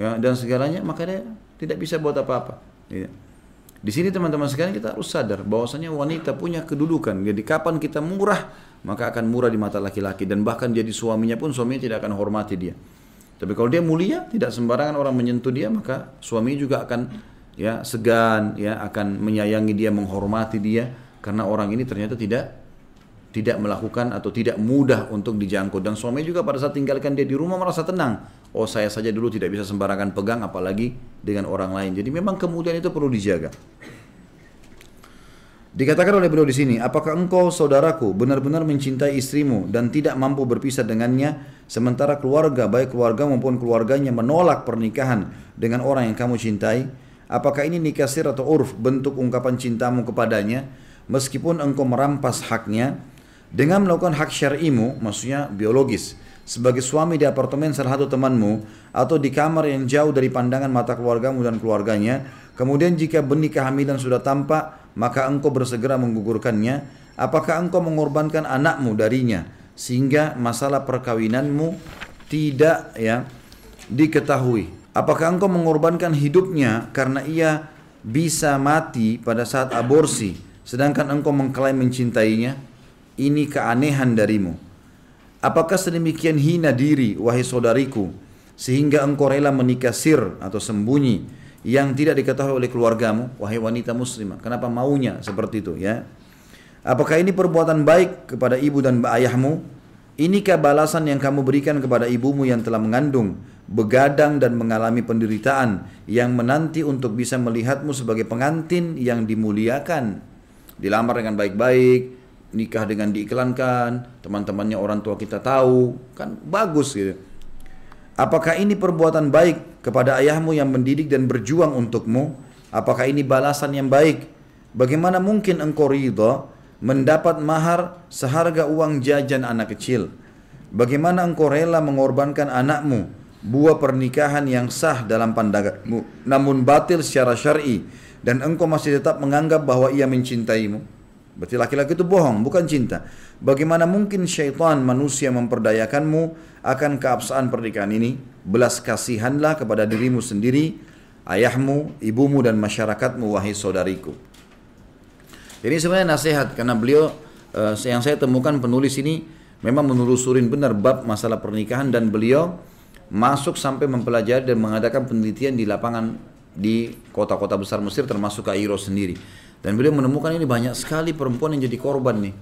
ya, dan segalanya maka dia tidak bisa buat apa-apa. Ya. Di sini teman-teman sekalian kita harus sadar bahwasanya wanita punya kedudukan. Jadi kapan kita murah maka akan murah di mata laki-laki dan bahkan jadi suaminya pun suaminya tidak akan hormati dia. Tapi kalau dia mulia, tidak sembarangan orang menyentuh dia, maka suami juga akan ya segan, ya akan menyayangi dia, menghormati dia karena orang ini ternyata tidak tidak melakukan atau tidak mudah untuk dijangkau dan suami juga pada saat tinggalkan dia di rumah merasa tenang oh saya saja dulu tidak bisa sembarangan pegang apalagi dengan orang lain. Jadi memang kemudian itu perlu dijaga. Dikatakan oleh beliau di sini, apakah engkau saudaraku benar-benar mencintai istrimu dan tidak mampu berpisah dengannya sementara keluarga baik keluarga maupun keluarganya menolak pernikahan dengan orang yang kamu cintai? Apakah ini nikah sir atau urf bentuk ungkapan cintamu kepadanya meskipun engkau merampas haknya dengan melakukan hak syar'imu maksudnya biologis sebagai suami di apartemen salah satu temanmu atau di kamar yang jauh dari pandangan mata keluargamu dan keluarganya, kemudian jika benih kehamilan sudah tampak, maka engkau bersegera menggugurkannya, apakah engkau mengorbankan anakmu darinya sehingga masalah perkawinanmu tidak ya diketahui? Apakah engkau mengorbankan hidupnya karena ia bisa mati pada saat aborsi sedangkan engkau mengklaim mencintainya? Ini keanehan darimu. Apakah sedemikian hina diri, wahai saudariku, sehingga engkau rela menikah sir atau sembunyi yang tidak diketahui oleh keluargamu, wahai wanita muslimah? Kenapa maunya seperti itu ya? Apakah ini perbuatan baik kepada ibu dan ayahmu? Inikah balasan yang kamu berikan kepada ibumu yang telah mengandung, begadang dan mengalami penderitaan yang menanti untuk bisa melihatmu sebagai pengantin yang dimuliakan? Dilamar dengan baik-baik, nikah dengan diiklankan, teman-temannya orang tua kita tahu, kan bagus gitu. Apakah ini perbuatan baik kepada ayahmu yang mendidik dan berjuang untukmu? Apakah ini balasan yang baik? Bagaimana mungkin engkau ridha mendapat mahar seharga uang jajan anak kecil? Bagaimana engkau rela mengorbankan anakmu buah pernikahan yang sah dalam pandanganmu namun batil secara syar'i dan engkau masih tetap menganggap bahwa ia mencintaimu? Berarti laki-laki itu bohong, bukan cinta. Bagaimana mungkin syaitan manusia memperdayakanmu akan keabsahan pernikahan ini? Belas kasihanlah kepada dirimu sendiri ayahmu, ibumu dan masyarakatmu wahai saudariku. Ini sebenarnya nasihat karena beliau uh, yang saya temukan penulis ini memang menelusurin benar bab masalah pernikahan dan beliau masuk sampai mempelajari dan mengadakan penelitian di lapangan di kota-kota besar Mesir termasuk Kairo sendiri. Dan beliau menemukan ini banyak sekali perempuan yang jadi korban nih.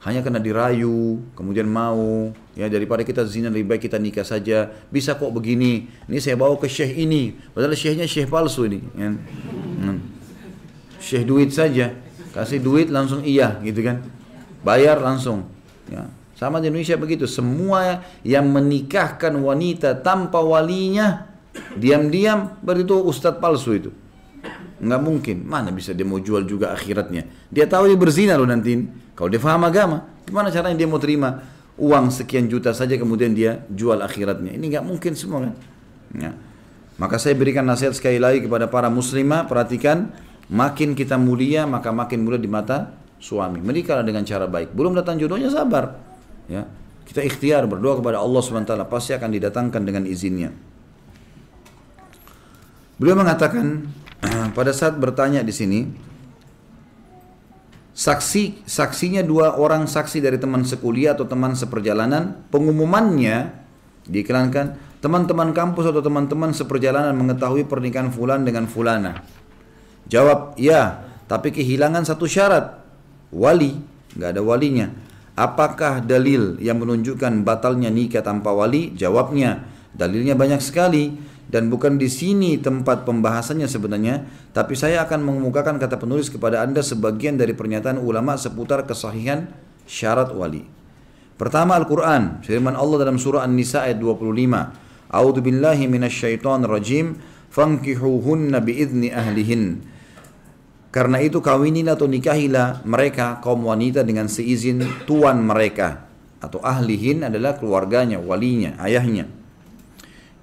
Hanya karena dirayu, kemudian mau, ya daripada kita zina lebih baik kita nikah saja. Bisa kok begini. Ini saya bawa ke syekh ini. Padahal syekhnya syekh palsu ini. Ya. Hmm. Syekh duit saja. Kasih duit langsung iya gitu kan. Bayar langsung. Ya. Sama di Indonesia begitu. Semua yang menikahkan wanita tanpa walinya, diam-diam berarti itu ustadz palsu itu. Nggak mungkin. Mana bisa dia mau jual juga akhiratnya. Dia tahu dia berzina loh nanti. Kalau dia faham agama, gimana caranya dia mau terima uang sekian juta saja kemudian dia jual akhiratnya. Ini nggak mungkin semua kan. Ya. Maka saya berikan nasihat sekali lagi kepada para muslimah, perhatikan, makin kita mulia maka makin mulia di mata suami. Menikahlah dengan cara baik. Belum datang jodohnya sabar. Ya. Kita ikhtiar berdoa kepada Allah SWT pasti akan didatangkan dengan izinnya. Beliau mengatakan pada saat bertanya di sini, saksi saksinya dua orang saksi dari teman sekuliah atau teman seperjalanan, pengumumannya diiklankan teman-teman kampus atau teman-teman seperjalanan mengetahui pernikahan fulan dengan fulana. Jawab, ya, tapi kehilangan satu syarat, wali, nggak ada walinya. Apakah dalil yang menunjukkan batalnya nikah tanpa wali? Jawabnya, dalilnya banyak sekali dan bukan di sini tempat pembahasannya sebenarnya, tapi saya akan mengemukakan kata penulis kepada Anda sebagian dari pernyataan ulama seputar kesahihan syarat wali. Pertama Al-Qur'an, firman Allah dalam surah An-Nisa ayat 25. A'udzu billahi minasyaitonir rajim, fankihuhunna biidzni ahlihin. Karena itu kawinilah atau nikahilah mereka kaum wanita dengan seizin tuan mereka atau ahlihin adalah keluarganya, walinya, ayahnya.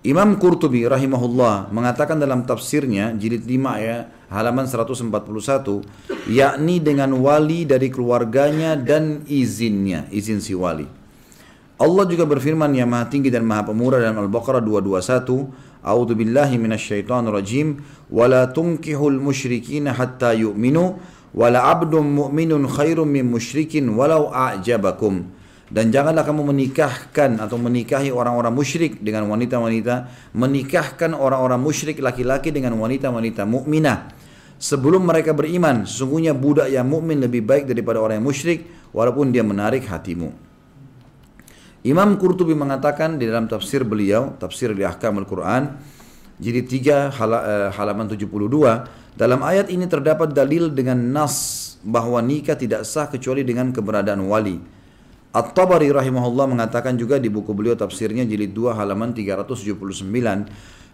Imam Qurtubi rahimahullah mengatakan dalam tafsirnya jilid 5 ya halaman 141 yakni dengan wali dari keluarganya dan izinnya izin si wali. Allah juga berfirman yang maha tinggi dan maha pemurah dalam Al-Baqarah 221 A'udzu billahi minasyaitonir rajim wala tunkihul musyrikin hatta yu'minu wala 'abdun mu'minun khairum min musyrikin walau a'jabakum dan janganlah kamu menikahkan atau menikahi orang-orang musyrik dengan wanita-wanita, menikahkan orang-orang musyrik laki-laki dengan wanita-wanita mukminah. Sebelum mereka beriman, sesungguhnya budak yang mukmin lebih baik daripada orang yang musyrik walaupun dia menarik hatimu. Imam Qurtubi mengatakan di dalam tafsir beliau, tafsir di Ahkam Al-Quran, jadi 3 eh, halaman 72, dalam ayat ini terdapat dalil dengan nas bahwa nikah tidak sah kecuali dengan keberadaan wali. At-Tabari rahimahullah mengatakan juga di buku beliau tafsirnya jilid 2 halaman 379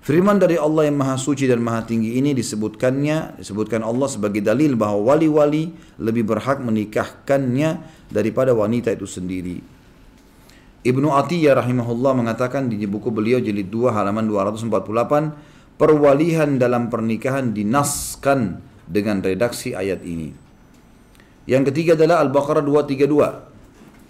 Firman dari Allah yang maha suci dan maha tinggi ini disebutkannya disebutkan Allah sebagai dalil bahwa wali-wali lebih berhak menikahkannya daripada wanita itu sendiri. Ibnu Atiyah rahimahullah mengatakan di buku beliau jilid 2 halaman 248 perwalihan dalam pernikahan dinaskan dengan redaksi ayat ini. Yang ketiga adalah Al-Baqarah 232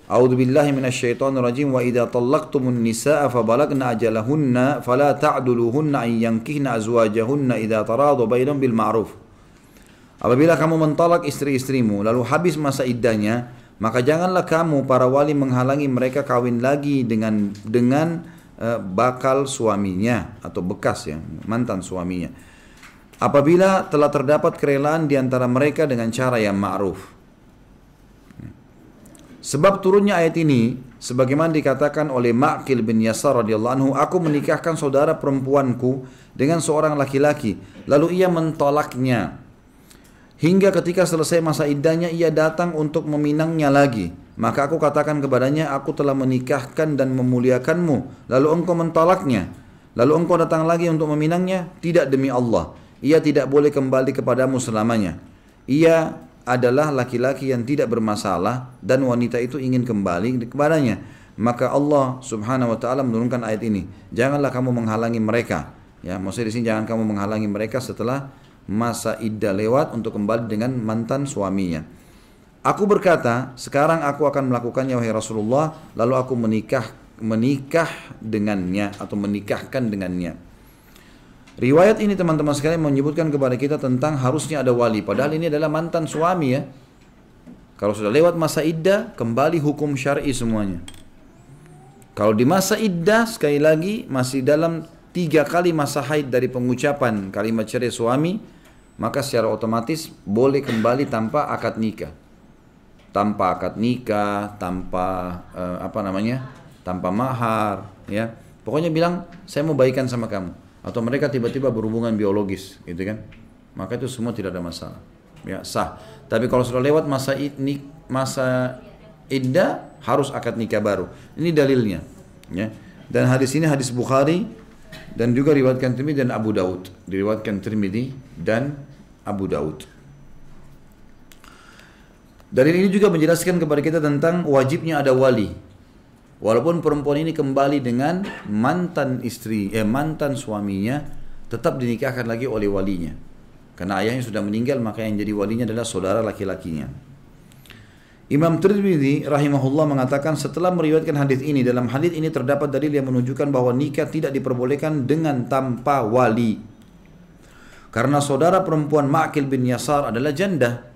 A'udzu billahi minasyaitonir rajim wa idza talaqtumun nisaa fabalagna ajalahunna fala ta'duluhunna an yankihna azwajahunna idza taradu bainahum bil ma'ruf. Apabila kamu mentolak istri-istrimu lalu habis masa iddahnya, maka janganlah kamu para wali menghalangi mereka kawin lagi dengan dengan uh, bakal suaminya atau bekas ya, mantan suaminya. Apabila telah terdapat kerelaan di antara mereka dengan cara yang ma'ruf. Sebab turunnya ayat ini sebagaimana dikatakan oleh Ma'qil bin Yasar radhiyallahu anhu, aku menikahkan saudara perempuanku dengan seorang laki-laki, lalu ia mentolaknya. Hingga ketika selesai masa iddahnya ia datang untuk meminangnya lagi. Maka aku katakan kepadanya, aku telah menikahkan dan memuliakanmu, lalu engkau mentolaknya. Lalu engkau datang lagi untuk meminangnya, tidak demi Allah. Ia tidak boleh kembali kepadamu selamanya. Ia adalah laki-laki yang tidak bermasalah dan wanita itu ingin kembali kepadanya. Maka Allah Subhanahu wa taala menurunkan ayat ini. Janganlah kamu menghalangi mereka. Ya maksudnya di sini jangan kamu menghalangi mereka setelah masa iddah lewat untuk kembali dengan mantan suaminya. Aku berkata sekarang aku akan melakukannya wahai Rasulullah. Lalu aku menikah menikah dengannya atau menikahkan dengannya Riwayat ini teman-teman sekalian menyebutkan kepada kita tentang harusnya ada wali. Padahal ini adalah mantan suami ya. Kalau sudah lewat masa iddah, kembali hukum syar'i semuanya. Kalau di masa iddah, sekali lagi masih dalam tiga kali masa haid dari pengucapan kalimat cerai suami, maka secara otomatis boleh kembali tanpa akad nikah. Tanpa akad nikah, tanpa uh, apa namanya? tanpa mahar, ya. Pokoknya bilang, saya mau baikan sama kamu atau mereka tiba-tiba berhubungan biologis gitu kan? Maka itu semua tidak ada masalah. Ya sah. Tapi kalau sudah lewat masa ini masa iddah harus akad nikah baru. Ini dalilnya ya. Dan hadis ini hadis Bukhari dan juga riwayatkan Tirmidzi dan Abu Daud. Diriwayatkan Tirmidzi dan Abu Daud. Dalil ini juga menjelaskan kepada kita tentang wajibnya ada wali Walaupun perempuan ini kembali dengan mantan istri, eh mantan suaminya, tetap dinikahkan lagi oleh walinya. Karena ayahnya sudah meninggal, maka yang jadi walinya adalah saudara laki-lakinya. Imam Tirmidzi rahimahullah mengatakan setelah meriwayatkan hadis ini dalam hadis ini terdapat dalil yang menunjukkan bahwa nikah tidak diperbolehkan dengan tanpa wali. Karena saudara perempuan Ma'kil bin Yasar adalah janda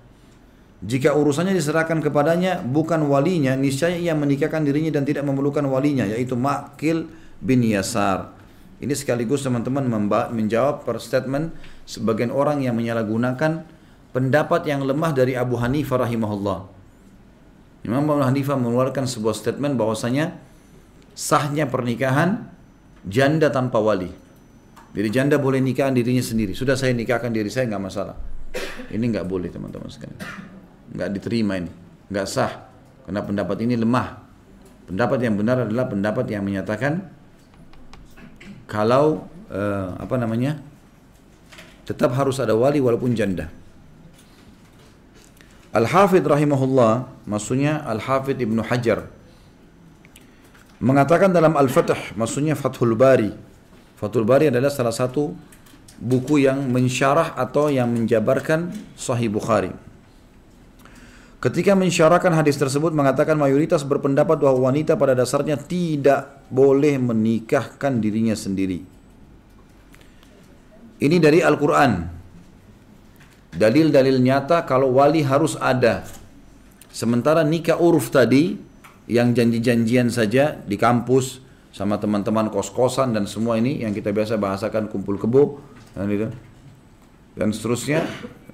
jika urusannya diserahkan kepadanya bukan walinya, niscaya ia menikahkan dirinya dan tidak memerlukan walinya, yaitu Makil bin Yasar. Ini sekaligus teman-teman menjawab per statement sebagian orang yang menyalahgunakan pendapat yang lemah dari Abu Hanifah rahimahullah. Imam Abu Hanifah mengeluarkan sebuah statement bahwasanya sahnya pernikahan janda tanpa wali. Jadi janda boleh nikahkan dirinya sendiri. Sudah saya nikahkan diri saya nggak masalah. Ini nggak boleh teman-teman sekalian nggak diterima ini, nggak sah. Karena pendapat ini lemah. Pendapat yang benar adalah pendapat yang menyatakan kalau uh, apa namanya tetap harus ada wali walaupun janda. Al-Hafidh rahimahullah, maksudnya Al-Hafidh Ibnu Hajar mengatakan dalam Al-Fath, maksudnya Fathul Bari. Fathul Bari adalah salah satu buku yang mensyarah atau yang menjabarkan Sahih Bukhari. Ketika mensyarahkan hadis tersebut mengatakan mayoritas berpendapat bahwa wanita pada dasarnya tidak boleh menikahkan dirinya sendiri. Ini dari Al-Quran. Dalil-dalil nyata kalau wali harus ada. Sementara nikah uruf tadi yang janji-janjian saja di kampus sama teman-teman kos-kosan dan semua ini yang kita biasa bahasakan kumpul kebo dan seterusnya.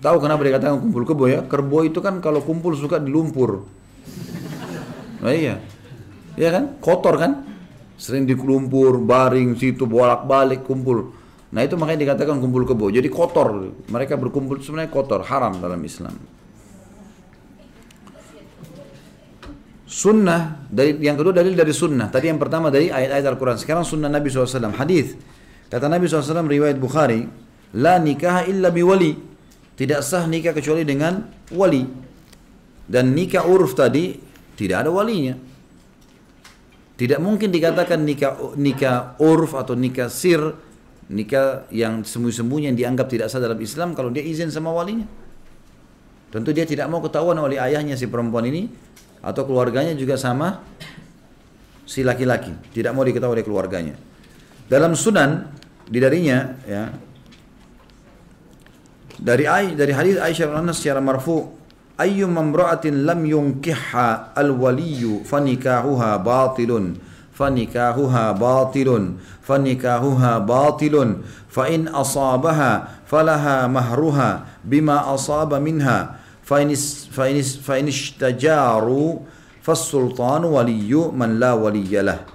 Tahu kenapa dikatakan kumpul kebo ya? Kerbo itu kan kalau kumpul suka di lumpur. Nah iya. Iya kan? Kotor kan? Sering di lumpur, baring situ, bolak-balik kumpul. Nah itu makanya dikatakan kumpul kebo. Jadi kotor. Mereka berkumpul sebenarnya kotor, haram dalam Islam. Sunnah dari yang kedua dalil dari sunnah. Tadi yang pertama dari ayat-ayat Al-Quran. Sekarang sunnah Nabi SAW. Hadis kata Nabi SAW riwayat Bukhari La nikah illa biwali. Tidak sah nikah kecuali dengan wali. Dan nikah uruf tadi tidak ada walinya. Tidak mungkin dikatakan nikah nikah uruf atau nikah sir, nikah yang sembunyi-sembunyi yang dianggap tidak sah dalam Islam kalau dia izin sama walinya. Tentu dia tidak mau ketahuan oleh ayahnya si perempuan ini atau keluarganya juga sama si laki-laki, tidak mau diketahui oleh keluarganya. Dalam sunan di darinya ya dari dari hadis Aisyah radhiyallahu secara marfu ayyu mamra'atin lam yunkihha al-waliyyu fanikahuha batilun fanikahuha batilun fanikahuha batilun fa in asabaha falaha mahruha bima asaba minha fa in fa in fa in ishtajaru fasultanu waliyyu man la waliyalah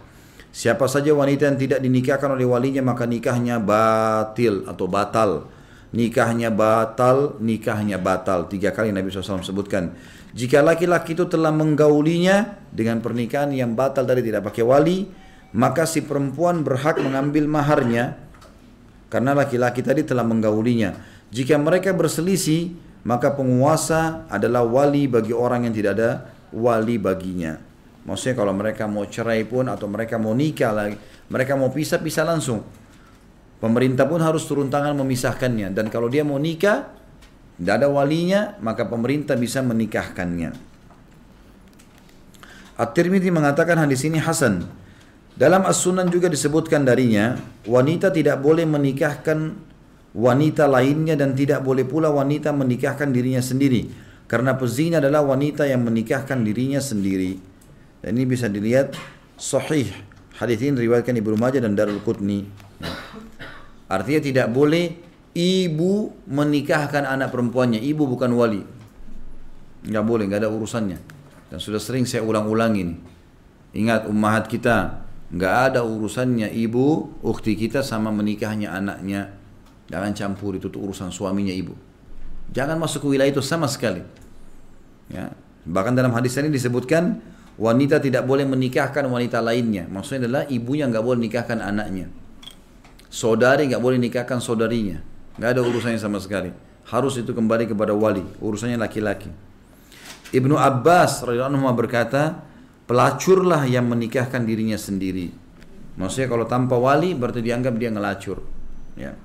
Siapa saja wanita yang tidak dinikahkan oleh walinya maka nikahnya batil atau batal nikahnya batal, nikahnya batal. Tiga kali Nabi SAW sebutkan. Jika laki-laki itu telah menggaulinya dengan pernikahan yang batal dari tidak pakai wali, maka si perempuan berhak mengambil maharnya karena laki-laki tadi telah menggaulinya. Jika mereka berselisih, maka penguasa adalah wali bagi orang yang tidak ada wali baginya. Maksudnya kalau mereka mau cerai pun atau mereka mau nikah lagi, mereka mau pisah-pisah langsung. Pemerintah pun harus turun tangan memisahkannya. Dan kalau dia mau nikah, tidak ada walinya, maka pemerintah bisa menikahkannya. At-Tirmidzi mengatakan hadis ini hasan Dalam As-Sunan juga disebutkan darinya, wanita tidak boleh menikahkan wanita lainnya dan tidak boleh pula wanita menikahkan dirinya sendiri. Karena pezina adalah wanita yang menikahkan dirinya sendiri. Dan ini bisa dilihat sahih. Hadis ini riwayatkan Ibnu Majah dan Darul Qutni. Artinya tidak boleh ibu menikahkan anak perempuannya. Ibu bukan wali. Nggak boleh, nggak ada urusannya. Dan sudah sering saya ulang-ulangi ini. Ingat ummahat kita, nggak ada urusannya ibu, ukti kita sama menikahnya anaknya. Jangan campur itu tuh urusan suaminya ibu. Jangan masuk ke wilayah itu sama sekali. Ya. Bahkan dalam hadis ini disebutkan wanita tidak boleh menikahkan wanita lainnya. Maksudnya adalah ibunya nggak boleh nikahkan anaknya. Saudari nggak boleh nikahkan saudarinya. Nggak ada urusannya sama sekali. Harus itu kembali kepada wali. Urusannya laki-laki. Ibnu Abbas radhiyallahu berkata, pelacurlah yang menikahkan dirinya sendiri. Maksudnya kalau tanpa wali berarti dianggap dia ngelacur. Ya.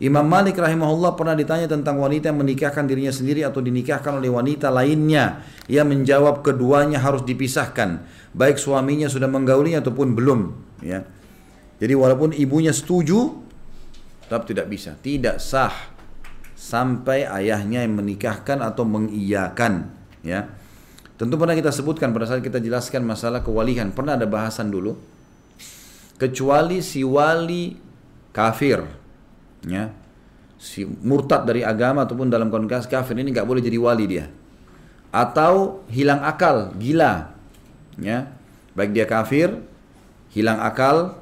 Imam Malik rahimahullah pernah ditanya tentang wanita yang menikahkan dirinya sendiri atau dinikahkan oleh wanita lainnya. Ia menjawab keduanya harus dipisahkan. Baik suaminya sudah menggaulinya ataupun belum. Ya. Jadi walaupun ibunya setuju, tetap tidak bisa. Tidak sah sampai ayahnya yang menikahkan atau mengiyakan ya. Tentu pernah kita sebutkan pada saat kita jelaskan masalah kewalihan pernah ada bahasan dulu kecuali si wali kafir ya. Si murtad dari agama ataupun dalam konteks kafir ini nggak boleh jadi wali dia. Atau hilang akal gila ya. Baik dia kafir hilang akal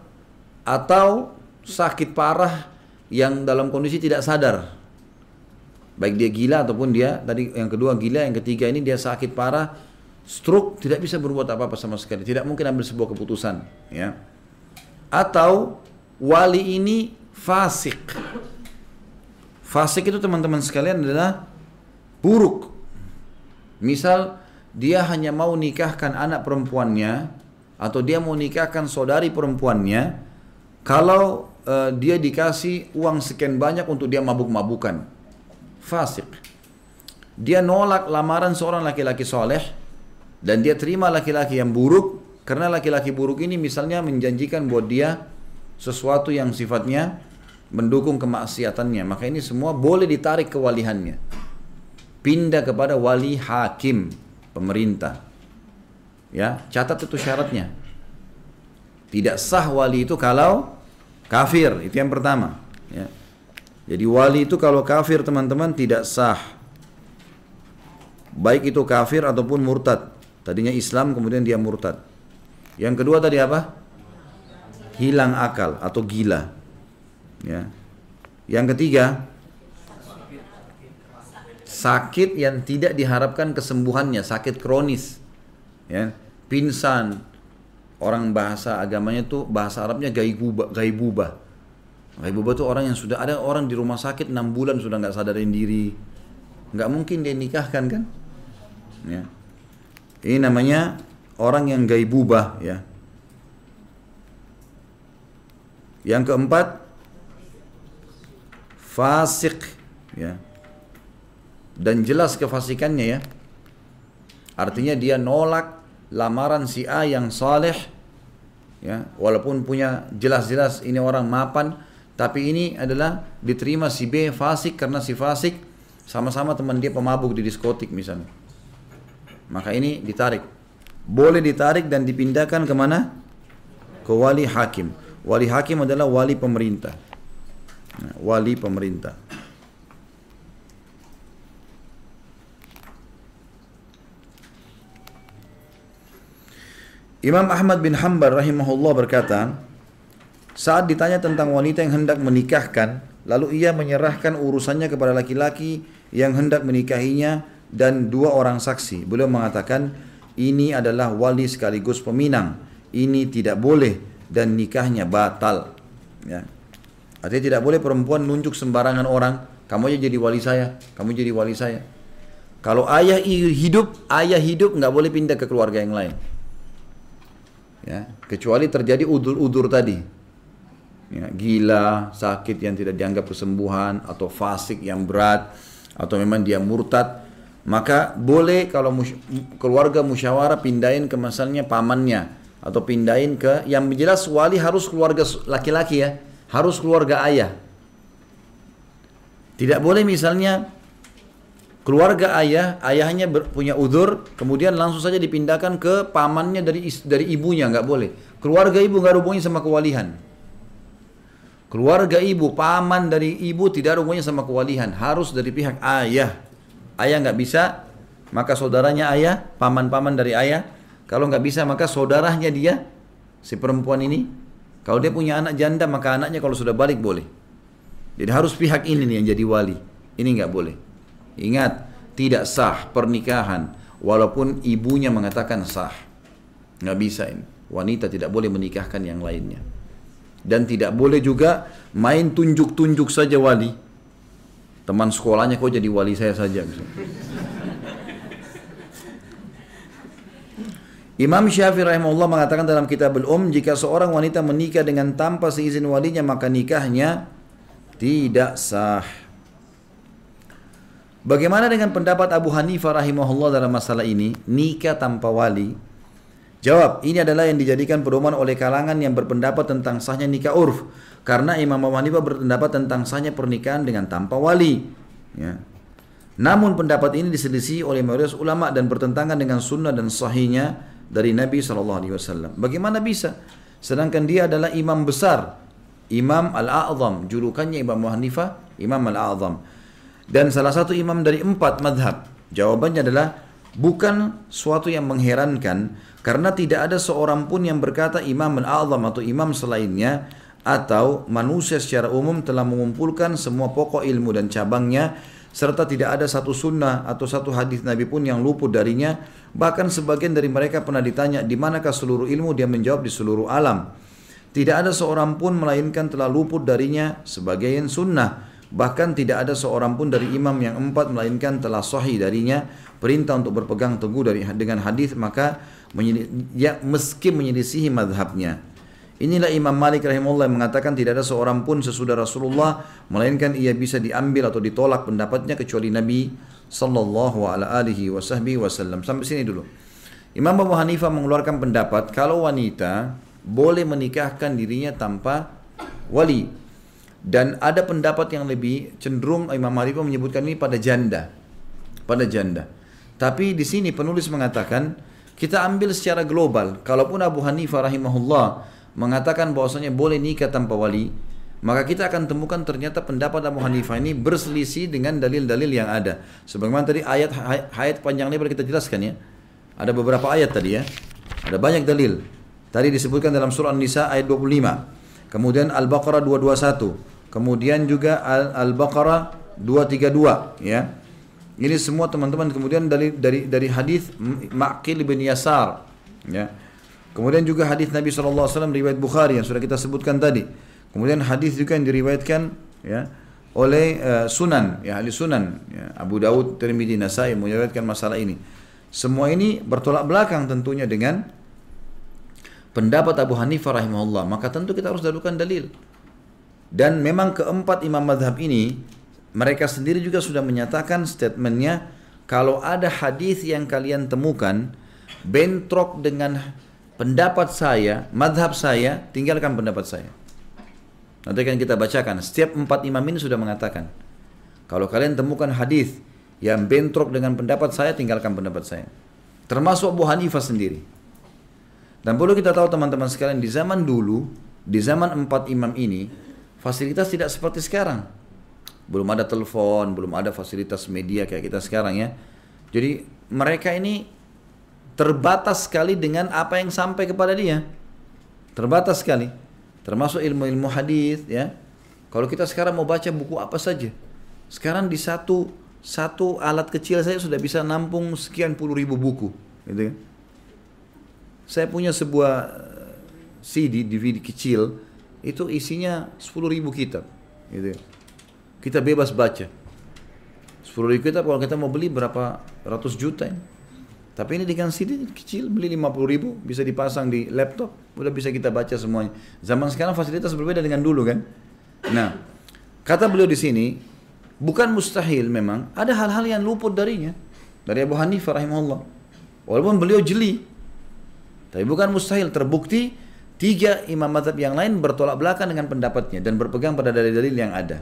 atau sakit parah yang dalam kondisi tidak sadar Baik dia gila ataupun dia tadi yang kedua gila, yang ketiga ini dia sakit parah, stroke tidak bisa berbuat apa-apa sama sekali, tidak mungkin ambil sebuah keputusan, ya. Atau wali ini fasik. Fasik itu teman-teman sekalian adalah buruk. Misal dia hanya mau nikahkan anak perempuannya atau dia mau nikahkan saudari perempuannya kalau uh, dia dikasih uang sekian banyak untuk dia mabuk-mabukan fasik. Dia nolak lamaran seorang laki-laki soleh dan dia terima laki-laki yang buruk karena laki-laki buruk ini misalnya menjanjikan buat dia sesuatu yang sifatnya mendukung kemaksiatannya. Maka ini semua boleh ditarik kewalihannya. Pindah kepada wali hakim pemerintah. Ya, catat itu syaratnya. Tidak sah wali itu kalau kafir, itu yang pertama. Ya. Jadi wali itu kalau kafir teman-teman tidak sah. Baik itu kafir ataupun murtad. Tadinya Islam kemudian dia murtad. Yang kedua tadi apa? Hilang akal atau gila. Ya. Yang ketiga sakit yang tidak diharapkan kesembuhannya, sakit kronis. Ya. Pingsan. Orang bahasa agamanya tuh bahasa Arabnya gaibubah, gaibubah Ibu itu orang yang sudah ada orang di rumah sakit 6 bulan sudah nggak sadarin diri. Nggak mungkin dia nikahkan kan? Ya. Ini namanya orang yang gaibubah ya. Yang keempat fasik ya. Dan jelas kefasikannya ya. Artinya dia nolak lamaran si A yang saleh ya, walaupun punya jelas-jelas ini orang mapan tapi ini adalah diterima si B fasik karena si fasik sama-sama teman dia pemabuk di diskotik misalnya. Maka ini ditarik. Boleh ditarik dan dipindahkan ke mana? Ke wali hakim. Wali hakim adalah wali pemerintah. Nah, wali pemerintah. Imam Ahmad bin Hanbal rahimahullah berkata, saat ditanya tentang wanita yang hendak menikahkan, lalu ia menyerahkan urusannya kepada laki-laki yang hendak menikahinya dan dua orang saksi. Beliau mengatakan, ini adalah wali sekaligus peminang. Ini tidak boleh dan nikahnya batal. Ya. Artinya tidak boleh perempuan nunjuk sembarangan orang, kamu aja jadi wali saya, kamu jadi wali saya. Kalau ayah hidup, ayah hidup nggak boleh pindah ke keluarga yang lain. Ya, kecuali terjadi udur-udur tadi ya, gila, sakit yang tidak dianggap kesembuhan atau fasik yang berat atau memang dia murtad, maka boleh kalau mus keluarga musyawarah pindahin ke masalahnya pamannya atau pindahin ke yang jelas wali harus keluarga laki-laki ya, harus keluarga ayah. Tidak boleh misalnya keluarga ayah, ayahnya punya udur, kemudian langsung saja dipindahkan ke pamannya dari dari ibunya, nggak boleh. Keluarga ibu nggak hubungannya sama kewalihan. Keluarga ibu, paman dari ibu tidak ada hubungannya sama kewalihan, harus dari pihak ayah. Ayah nggak bisa, maka saudaranya ayah, paman-paman dari ayah. Kalau nggak bisa, maka saudaranya dia, si perempuan ini. Kalau dia punya anak janda, maka anaknya kalau sudah balik boleh. Jadi harus pihak ini nih yang jadi wali. Ini nggak boleh. Ingat, tidak sah pernikahan walaupun ibunya mengatakan sah. Nggak bisa ini. Wanita tidak boleh menikahkan yang lainnya. Dan tidak boleh juga main tunjuk-tunjuk saja wali. Teman sekolahnya kok jadi wali saya saja. Imam Syafi'i rahimahullah mengatakan dalam kitab Al-Um jika seorang wanita menikah dengan tanpa seizin walinya maka nikahnya tidak sah. Bagaimana dengan pendapat Abu Hanifah rahimahullah dalam masalah ini? Nikah tanpa wali Jawab, ini adalah yang dijadikan pedoman oleh kalangan yang berpendapat tentang sahnya nikah urf. Karena Imam Abu Hanifah berpendapat tentang sahnya pernikahan dengan tanpa wali. Ya. Namun pendapat ini diselisih oleh mayoritas ulama dan bertentangan dengan sunnah dan sahihnya dari Nabi SAW. Bagaimana bisa? Sedangkan dia adalah imam besar. Imam Al-A'zam. Julukannya Imam Abu Hanifah, Imam Al-A'zam. Dan salah satu imam dari empat madhab. Jawabannya adalah bukan suatu yang mengherankan karena tidak ada seorang pun yang berkata imam al-azam atau imam selainnya atau manusia secara umum telah mengumpulkan semua pokok ilmu dan cabangnya serta tidak ada satu sunnah atau satu hadis Nabi pun yang luput darinya. Bahkan sebagian dari mereka pernah ditanya di manakah seluruh ilmu? Dia menjawab di seluruh alam. Tidak ada seorang pun melainkan telah luput darinya sebagian sunnah bahkan tidak ada seorang pun dari imam yang empat melainkan telah sahih darinya perintah untuk berpegang teguh dari dengan hadis maka ya, meski menyelisihi madhabnya. Inilah Imam Malik rahimahullah yang mengatakan tidak ada seorang pun sesudah Rasulullah melainkan ia bisa diambil atau ditolak pendapatnya kecuali Nabi sallallahu alaihi wasallam. Sampai sini dulu. Imam Abu Hanifah mengeluarkan pendapat kalau wanita boleh menikahkan dirinya tanpa wali. Dan ada pendapat yang lebih cenderung Imam Hanifah menyebutkan ini pada janda. Pada janda. Tapi di sini penulis mengatakan kita ambil secara global. Kalaupun Abu Hanifah rahimahullah mengatakan bahwasanya boleh nikah tanpa wali, maka kita akan temukan ternyata pendapat Abu Hanifah ini berselisih dengan dalil-dalil yang ada. Sebagaimana tadi ayat ayat panjang lebar kita jelaskan ya. Ada beberapa ayat tadi ya. Ada banyak dalil. Tadi disebutkan dalam surah An-Nisa ayat 25. Kemudian Al-Baqarah 221. Kemudian juga Al-Baqarah 232 ya. Ini semua teman-teman kemudian dari dari dari hadis Ma'qil bin Yasar ya. Kemudian juga hadis Nabi SAW riwayat Bukhari yang sudah kita sebutkan tadi. Kemudian hadis juga yang diriwayatkan ya oleh uh, Sunan ya ahli Sunan ya, Abu Daud, Tirmidzi, Nasai meriwayatkan masalah ini. Semua ini bertolak belakang tentunya dengan pendapat Abu Hanifah rahimahullah. Maka tentu kita harus dahulukan dalil. Dan memang keempat imam madhab ini mereka sendiri juga sudah menyatakan statementnya kalau ada hadis yang kalian temukan bentrok dengan pendapat saya, madhab saya, tinggalkan pendapat saya. Nanti akan kita bacakan. Setiap empat imam ini sudah mengatakan, kalau kalian temukan hadis yang bentrok dengan pendapat saya, tinggalkan pendapat saya. Termasuk Abu Hanifah sendiri. Dan perlu kita tahu teman-teman sekalian, di zaman dulu, di zaman empat imam ini, fasilitas tidak seperti sekarang belum ada telepon, belum ada fasilitas media kayak kita sekarang ya. Jadi mereka ini terbatas sekali dengan apa yang sampai kepada dia. Terbatas sekali. Termasuk ilmu-ilmu hadis ya. Kalau kita sekarang mau baca buku apa saja, sekarang di satu satu alat kecil saya sudah bisa nampung sekian puluh ribu buku, gitu kan. Saya punya sebuah eh, CD, DVD kecil, itu isinya sepuluh ribu kitab, gitu. Kan. Kita bebas baca. 10 ribu kitab kalau kita mau beli berapa ratus juta ya. Tapi ini dengan CD kecil beli 50 ribu bisa dipasang di laptop udah bisa kita baca semuanya. Zaman sekarang fasilitas berbeda dengan dulu kan. Nah kata beliau di sini bukan mustahil memang ada hal-hal yang luput darinya dari Abu Hanifah rahimahullah. Walaupun beliau jeli Tapi bukan mustahil terbukti tiga imam madhab yang lain bertolak belakang dengan pendapatnya dan berpegang pada dalil-dalil yang ada.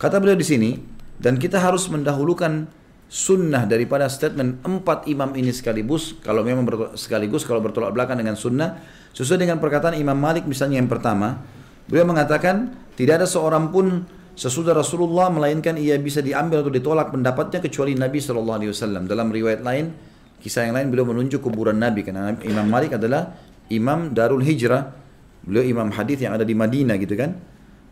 Kata beliau di sini, dan kita harus mendahulukan sunnah daripada statement empat imam ini sekaligus kalau memang sekaligus kalau bertolak belakang dengan sunnah sesuai dengan perkataan Imam Malik misalnya yang pertama beliau mengatakan tidak ada seorang pun sesudah Rasulullah melainkan ia bisa diambil atau ditolak pendapatnya kecuali Nabi Wasallam dalam riwayat lain kisah yang lain beliau menunjuk kuburan Nabi karena Imam Malik adalah Imam Darul Hijrah beliau Imam hadis yang ada di Madinah gitu kan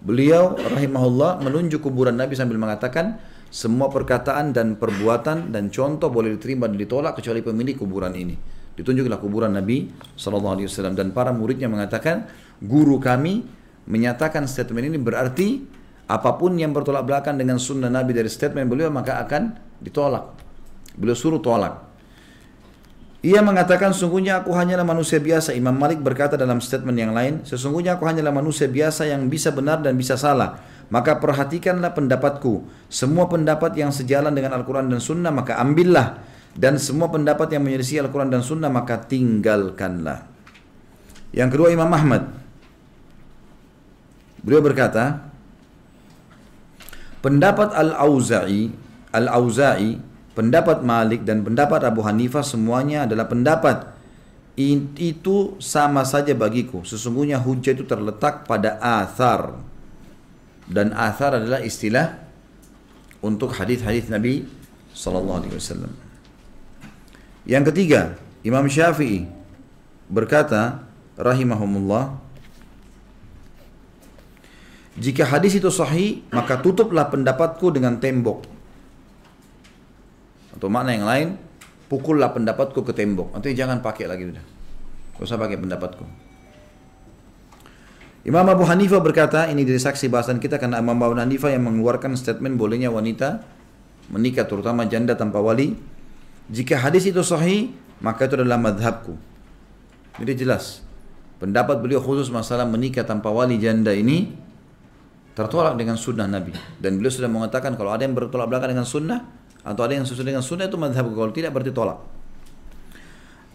beliau rahimahullah menunjuk kuburan Nabi sambil mengatakan semua perkataan dan perbuatan dan contoh boleh diterima dan ditolak kecuali pemilik kuburan ini. Ditunjuklah kuburan Nabi SAW dan para muridnya mengatakan guru kami menyatakan statement ini berarti apa pun yang bertolak belakang dengan sunnah Nabi dari statement beliau maka akan ditolak. Beliau suruh tolak. Ia mengatakan sungguhnya aku hanyalah manusia biasa. Imam Malik berkata dalam statement yang lain, sesungguhnya aku hanyalah manusia biasa yang bisa benar dan bisa salah. Maka perhatikanlah pendapatku. Semua pendapat yang sejalan dengan Al-Quran dan Sunnah maka ambillah. Dan semua pendapat yang menyelisih Al-Quran dan Sunnah maka tinggalkanlah. Yang kedua Imam Ahmad. Beliau berkata, pendapat Al-Auza'i, Al-Auza'i, pendapat Malik dan pendapat Abu Hanifah semuanya adalah pendapat itu sama saja bagiku. Sesungguhnya hujah itu terletak pada athar dan athar adalah istilah untuk hadis-hadis Nabi sallallahu alaihi wasallam. Yang ketiga, Imam Syafi'i berkata rahimahumullah jika hadis itu sahih maka tutuplah pendapatku dengan tembok atau makna yang lain pukullah pendapatku ke tembok nanti jangan pakai lagi sudah Gak usah pakai pendapatku Imam Abu Hanifah berkata, ini dari saksi bahasan kita karena Imam Abu Hanifah yang mengeluarkan statement bolehnya wanita menikah terutama janda tanpa wali. Jika hadis itu sahih, maka itu adalah madhabku. Jadi jelas, pendapat beliau khusus masalah menikah tanpa wali janda ini tertolak dengan sunnah Nabi. Dan beliau sudah mengatakan kalau ada yang bertolak belakang dengan sunnah atau ada yang sesuai dengan sunnah itu madhabku. Kalau tidak berarti tolak.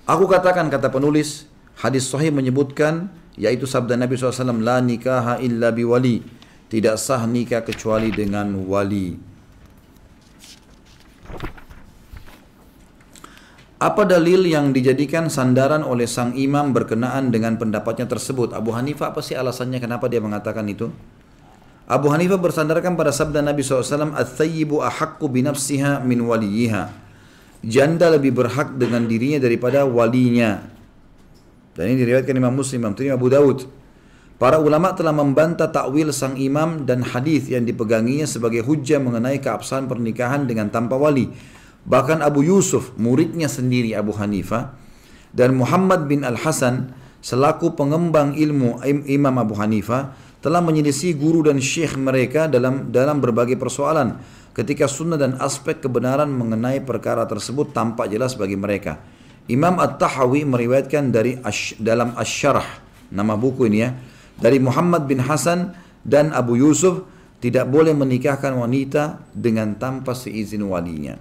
Aku katakan kata penulis, hadis sahih menyebutkan yaitu sabda Nabi SAW la nikaha illa biwali tidak sah nikah kecuali dengan wali Apa dalil yang dijadikan sandaran oleh sang imam berkenaan dengan pendapatnya tersebut? Abu Hanifah apa sih alasannya kenapa dia mengatakan itu? Abu Hanifah bersandarkan pada sabda Nabi SAW, At-thayyibu ahaqqu binafsiha min waliyiha. Janda lebih berhak dengan dirinya daripada walinya. Dan ini diriwayatkan Imam Muslim, Imam Tirmidzi, Abu Daud. Para ulama telah membantah takwil sang imam dan hadis yang dipeganginya sebagai hujah mengenai keabsahan pernikahan dengan tanpa wali. Bahkan Abu Yusuf, muridnya sendiri Abu Hanifah, dan Muhammad bin Al-Hasan selaku pengembang ilmu Imam Abu Hanifah telah menyelisih guru dan syekh mereka dalam dalam berbagai persoalan ketika sunnah dan aspek kebenaran mengenai perkara tersebut tampak jelas bagi mereka. Imam At-Tahawi meriwayatkan dari dalam Asy-Syarah nama buku ini ya dari Muhammad bin Hasan dan Abu Yusuf tidak boleh menikahkan wanita dengan tanpa seizin walinya.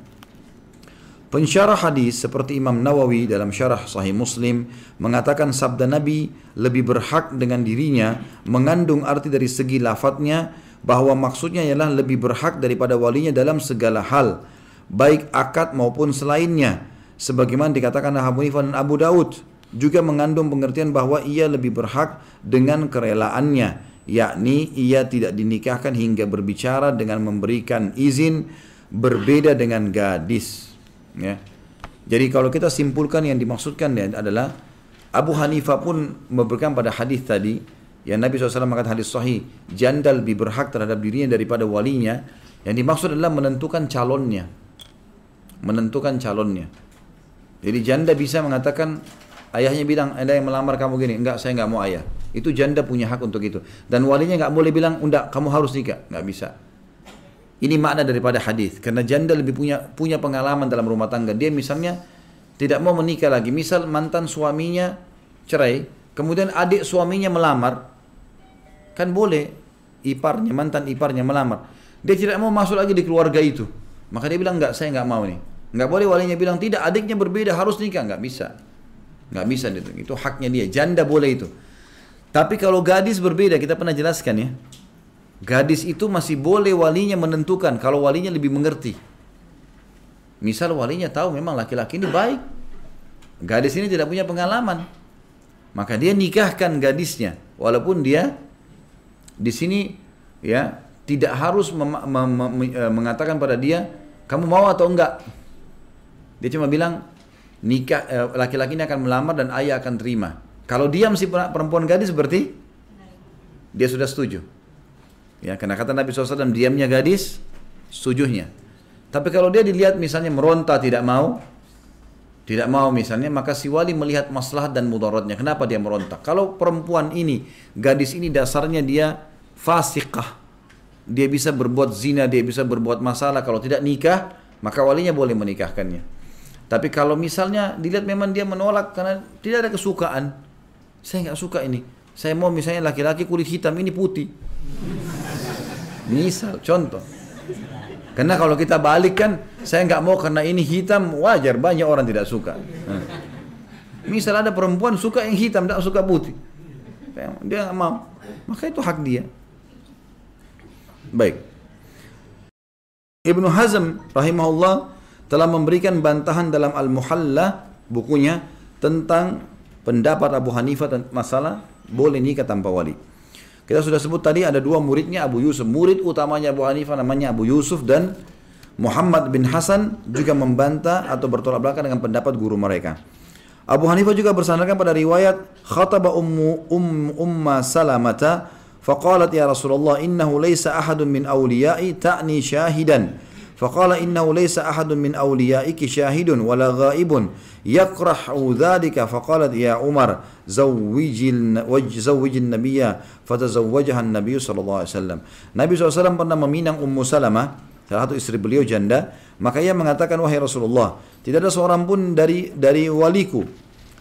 Pensyarah hadis seperti Imam Nawawi dalam syarah Sahih Muslim mengatakan sabda Nabi lebih berhak dengan dirinya mengandung arti dari segi lafadznya bahwa maksudnya ialah lebih berhak daripada walinya dalam segala hal baik akad maupun selainnya. Sebagaimana dikatakan Abu Hanifah dan Abu Daud juga mengandung pengertian bahwa ia lebih berhak dengan kerelaannya yakni ia tidak dinikahkan hingga berbicara dengan memberikan izin berbeda dengan gadis ya jadi kalau kita simpulkan yang dimaksudkan adalah Abu Hanifah pun memberikan pada hadis tadi yang Nabi SAW mengatakan hadis sahih janda lebih berhak terhadap dirinya daripada walinya yang dimaksud adalah menentukan calonnya menentukan calonnya jadi janda bisa mengatakan ayahnya bilang ada yang melamar kamu gini, enggak saya enggak mau ayah. Itu janda punya hak untuk itu. Dan walinya enggak boleh bilang enggak kamu harus nikah, enggak bisa. Ini makna daripada hadis karena janda lebih punya punya pengalaman dalam rumah tangga. Dia misalnya tidak mau menikah lagi, misal mantan suaminya cerai, kemudian adik suaminya melamar, kan boleh iparnya mantan iparnya melamar. Dia tidak mau masuk lagi di keluarga itu. Maka dia bilang enggak, saya enggak mau nih. Nggak boleh walinya bilang tidak, adiknya berbeda harus nikah, nggak bisa. Nggak bisa itu. Itu haknya dia. Janda boleh itu. Tapi kalau gadis berbeda, kita pernah jelaskan ya. Gadis itu masih boleh walinya menentukan kalau walinya lebih mengerti. Misal walinya tahu memang laki-laki ini baik. Gadis ini tidak punya pengalaman. Maka dia nikahkan gadisnya walaupun dia di sini ya tidak harus mem mem mem e, mengatakan pada dia kamu mau atau enggak. Dia cuma bilang nikah e, laki-laki ini akan melamar dan ayah akan terima. Kalau dia masih perempuan gadis berarti dia sudah setuju. Ya, karena kata Nabi SAW diamnya gadis, setujunya. Tapi kalau dia dilihat misalnya meronta tidak mau, tidak mau misalnya, maka si wali melihat masalah dan mudaratnya. Kenapa dia meronta? Kalau perempuan ini, gadis ini dasarnya dia fasikah. Dia bisa berbuat zina, dia bisa berbuat masalah. Kalau tidak nikah, maka walinya boleh menikahkannya. Tapi kalau misalnya dilihat memang dia menolak karena tidak ada kesukaan. Saya nggak suka ini. Saya mau misalnya laki-laki kulit hitam ini putih. Misal, contoh. Karena kalau kita balik kan, saya nggak mau karena ini hitam, wajar banyak orang tidak suka. Nah. Misal ada perempuan suka yang hitam, tidak suka putih. Dia nggak mau. Maka itu hak dia. Baik. Ibnu Hazm rahimahullah telah memberikan bantahan dalam Al-Muhalla bukunya tentang pendapat Abu Hanifah tentang masalah boleh nikah tanpa wali. Kita sudah sebut tadi ada dua muridnya Abu Yusuf. Murid utamanya Abu Hanifah namanya Abu Yusuf dan Muhammad bin Hasan juga membantah atau bertolak belakang dengan pendapat guru mereka. Abu Hanifah juga bersandarkan pada riwayat khataba ummu um, umma salamata faqalat ya Rasulullah innahu laysa ahadun min awliyai ta'ni syahidan Faqala innahu laysa ahadun min awliyaiki syahidun wala ghaibun yakrahu dhalika faqalat ya Umar zawwijil zawwijin nabiyya fatazawwajaha an-nabiy sallallahu alaihi wasallam. Nabi SAW pernah meminang Ummu Salamah salah satu istri beliau janda maka ia mengatakan wahai Rasulullah tidak ada seorang pun dari dari waliku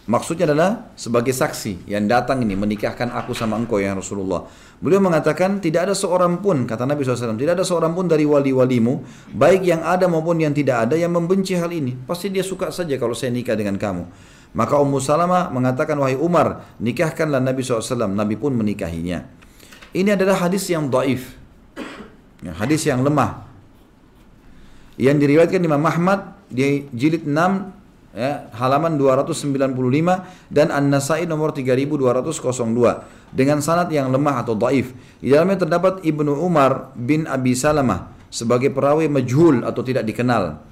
Maksudnya adalah sebagai saksi yang datang ini menikahkan aku sama engkau ya Rasulullah. Beliau mengatakan tidak ada seorang pun kata Nabi SAW tidak ada seorang pun dari wali-walimu baik yang ada maupun yang tidak ada yang membenci hal ini. Pasti dia suka saja kalau saya nikah dengan kamu. Maka Ummu Salamah mengatakan wahai Umar nikahkanlah Nabi SAW. Nabi pun menikahinya. Ini adalah hadis yang daif. Ya, hadis yang lemah. Yang diriwayatkan Imam Ahmad di jilid 6 ya, halaman 295 dan An-Nasai nomor 3202 dengan sanad yang lemah atau daif. Di dalamnya terdapat Ibnu Umar bin Abi Salamah sebagai perawi majhul atau tidak dikenal.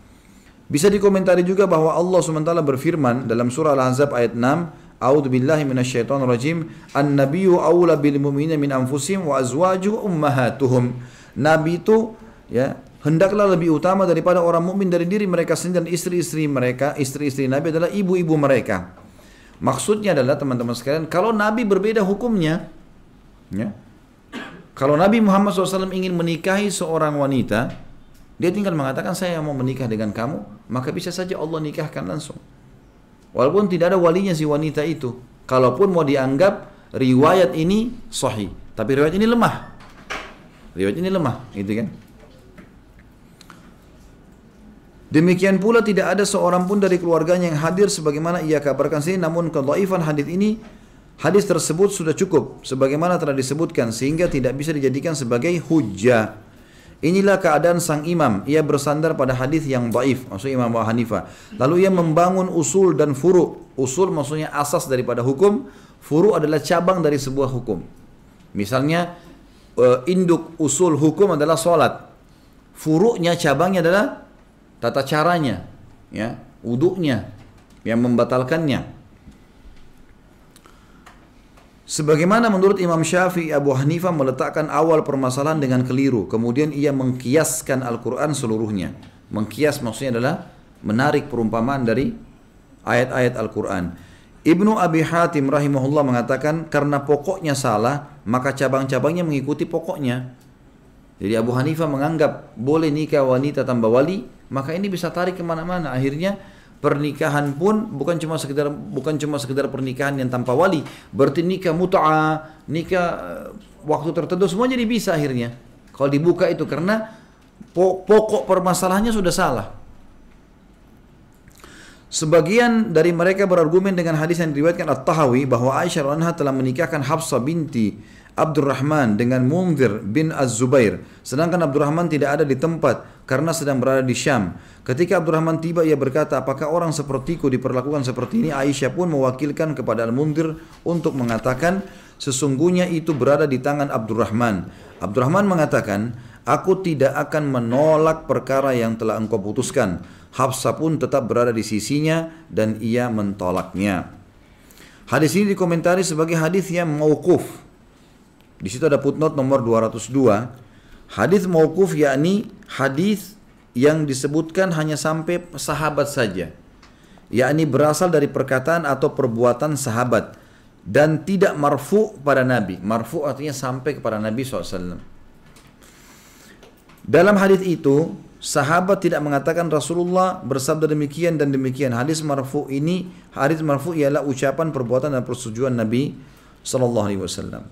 Bisa dikomentari juga bahwa Allah SWT berfirman dalam surah Al-Ahzab ayat 6, A'udzu billahi minasyaitonir rajim, "An-nabiyyu aula bil mu'minina min anfusihim wa azwajuhum ummahatuhum." Nabi itu ya hendaklah lebih utama daripada orang mukmin dari diri mereka sendiri dan istri-istri mereka, istri-istri Nabi adalah ibu-ibu mereka. Maksudnya adalah teman-teman sekalian, kalau Nabi berbeda hukumnya, ya, kalau Nabi Muhammad SAW ingin menikahi seorang wanita, dia tinggal mengatakan saya mau menikah dengan kamu, maka bisa saja Allah nikahkan langsung. Walaupun tidak ada walinya si wanita itu, kalaupun mau dianggap riwayat ini sahih, tapi riwayat ini lemah. Riwayat ini lemah, gitu kan? Demikian pula tidak ada seorang pun dari keluarganya yang hadir sebagaimana ia kabarkan sini namun kedhaifan hadis ini hadis tersebut sudah cukup sebagaimana telah disebutkan sehingga tidak bisa dijadikan sebagai hujjah. Inilah keadaan sang imam. Ia bersandar pada hadis yang dhaif, maksud Imam Abu Hanifah. Lalu ia membangun usul dan furu. Usul maksudnya asas daripada hukum, furu adalah cabang dari sebuah hukum. Misalnya eh, induk usul hukum adalah solat. Furu'nya cabangnya adalah tata caranya, ya, wuduknya yang membatalkannya. Sebagaimana menurut Imam Syafi'i Abu Hanifah meletakkan awal permasalahan dengan keliru, kemudian ia mengkiaskan Al-Quran seluruhnya. Mengkias maksudnya adalah menarik perumpamaan dari ayat-ayat Al-Quran. Ibnu Abi Hatim rahimahullah mengatakan karena pokoknya salah, maka cabang-cabangnya mengikuti pokoknya. Jadi Abu Hanifah menganggap boleh nikah wanita tanpa wali, maka ini bisa tarik ke mana-mana. Akhirnya pernikahan pun bukan cuma sekedar bukan cuma sekedar pernikahan yang tanpa wali, berarti nikah mut'a, nikah eh, waktu tertentu semua jadi bisa akhirnya. Kalau dibuka itu karena pokok permasalahannya sudah salah. Sebagian dari mereka berargumen dengan hadis yang diriwayatkan At-Tahawi bahwa Aisyah radhiyallahu telah menikahkan Hafsah binti Abdurrahman dengan Munzir bin Az-Zubair. Sedangkan Abdurrahman tidak ada di tempat karena sedang berada di Syam. Ketika Abdurrahman tiba ia berkata, apakah orang sepertiku diperlakukan seperti ini? Aisyah pun mewakilkan kepada Al-Munzir untuk mengatakan, sesungguhnya itu berada di tangan Abdurrahman. Abdurrahman mengatakan, aku tidak akan menolak perkara yang telah engkau putuskan Hafsa pun tetap berada di sisinya dan ia mentolaknya. Hadis ini dikomentari sebagai hadis yang mauquf. Di situ ada footnote nomor 202. Hadis mauquf yakni hadis yang disebutkan hanya sampai sahabat saja. Yakni berasal dari perkataan atau perbuatan sahabat dan tidak marfu pada Nabi. Marfu artinya sampai kepada Nabi SAW. Dalam hadis itu Sahabat tidak mengatakan Rasulullah bersabda demikian dan demikian. Hadis marfu ini, hadis marfu ialah ucapan, perbuatan dan persetujuan Nabi sallallahu alaihi wasallam.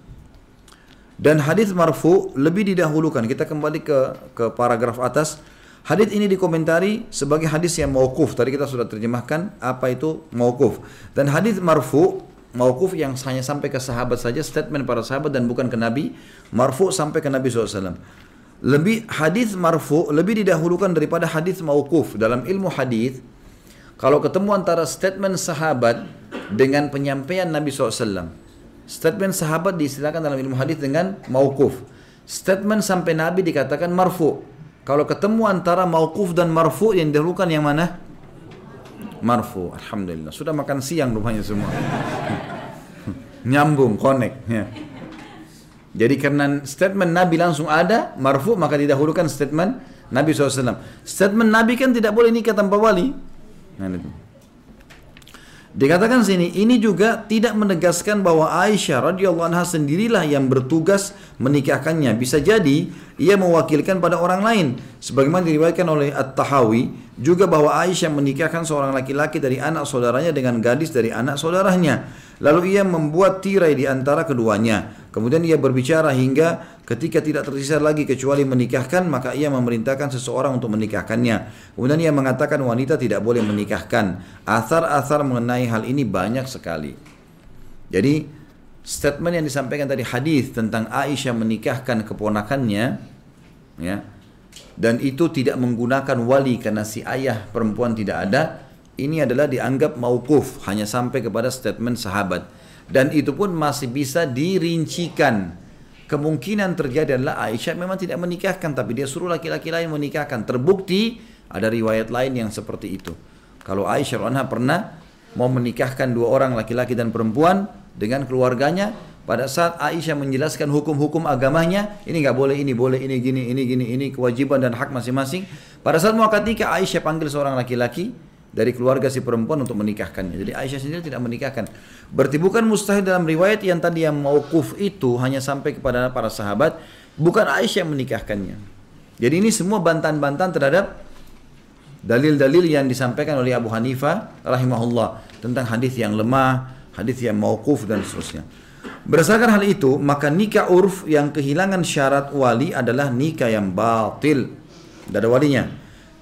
Dan hadis marfu lebih didahulukan. Kita kembali ke ke paragraf atas. Hadis ini dikomentari sebagai hadis yang mauquf. Tadi kita sudah terjemahkan apa itu mauquf. Dan hadis marfu mauquf yang hanya sampai ke sahabat saja, statement para sahabat dan bukan ke Nabi. Marfu sampai ke Nabi SAW lebih hadis marfu lebih didahulukan daripada hadis mauquf. Dalam ilmu hadis kalau ketemu antara statement sahabat dengan penyampaian Nabi SAW statement sahabat diistilahkan dalam ilmu hadis dengan mauquf. Statement sampai Nabi dikatakan marfu. Kalau ketemu antara mauquf dan marfu yang didahulukan yang mana? Marfu. Alhamdulillah. Sudah makan siang rupanya semua. Nyambung connect ya. Jadi karena statement Nabi langsung ada, marfu maka didahulukan statement Nabi SAW. Statement Nabi kan tidak boleh nikah tanpa wali. Nah, itu. Dikatakan sini, ini juga tidak menegaskan bahwa Aisyah radhiyallahu anha sendirilah yang bertugas menikahkannya. Bisa jadi ia mewakilkan pada orang lain. Sebagaimana diriwayatkan oleh At-Tahawi, juga bahwa Aisyah menikahkan seorang laki-laki dari anak saudaranya dengan gadis dari anak saudaranya. Lalu ia membuat tirai di antara keduanya. Kemudian ia berbicara hingga ketika tidak tersisa lagi kecuali menikahkan, maka ia memerintahkan seseorang untuk menikahkannya. Kemudian ia mengatakan wanita tidak boleh menikahkan. Asar-asar mengenai hal ini banyak sekali. Jadi statement yang disampaikan tadi hadis tentang Aisyah menikahkan keponakannya, ya, dan itu tidak menggunakan wali karena si ayah perempuan tidak ada, ini adalah dianggap maukuf hanya sampai kepada statement sahabat. Dan itu pun masih bisa dirincikan. Kemungkinan terjadi adalah Aisyah memang tidak menikahkan tapi dia suruh laki-laki lain menikahkan. Terbukti ada riwayat lain yang seperti itu. Kalau Aisyah pernah mau menikahkan dua orang laki-laki dan perempuan dengan keluarganya pada saat Aisyah menjelaskan hukum-hukum agamanya ini nggak boleh ini boleh ini gini ini gini ini kewajiban dan hak masing-masing pada saat mau nikah Aisyah panggil seorang laki-laki dari keluarga si perempuan untuk menikahkannya. Jadi Aisyah sendiri tidak menikahkan. Berarti bukan mustahil dalam riwayat yang tadi yang mauquf itu hanya sampai kepada para sahabat, bukan Aisyah yang menikahkannya. Jadi ini semua bantahan-bantahan terhadap dalil-dalil yang disampaikan oleh Abu Hanifah rahimahullah tentang hadis yang lemah, hadis yang mauquf dan seterusnya. Berdasarkan hal itu, maka nikah urf yang kehilangan syarat wali adalah nikah yang batil. Tidak ada walinya.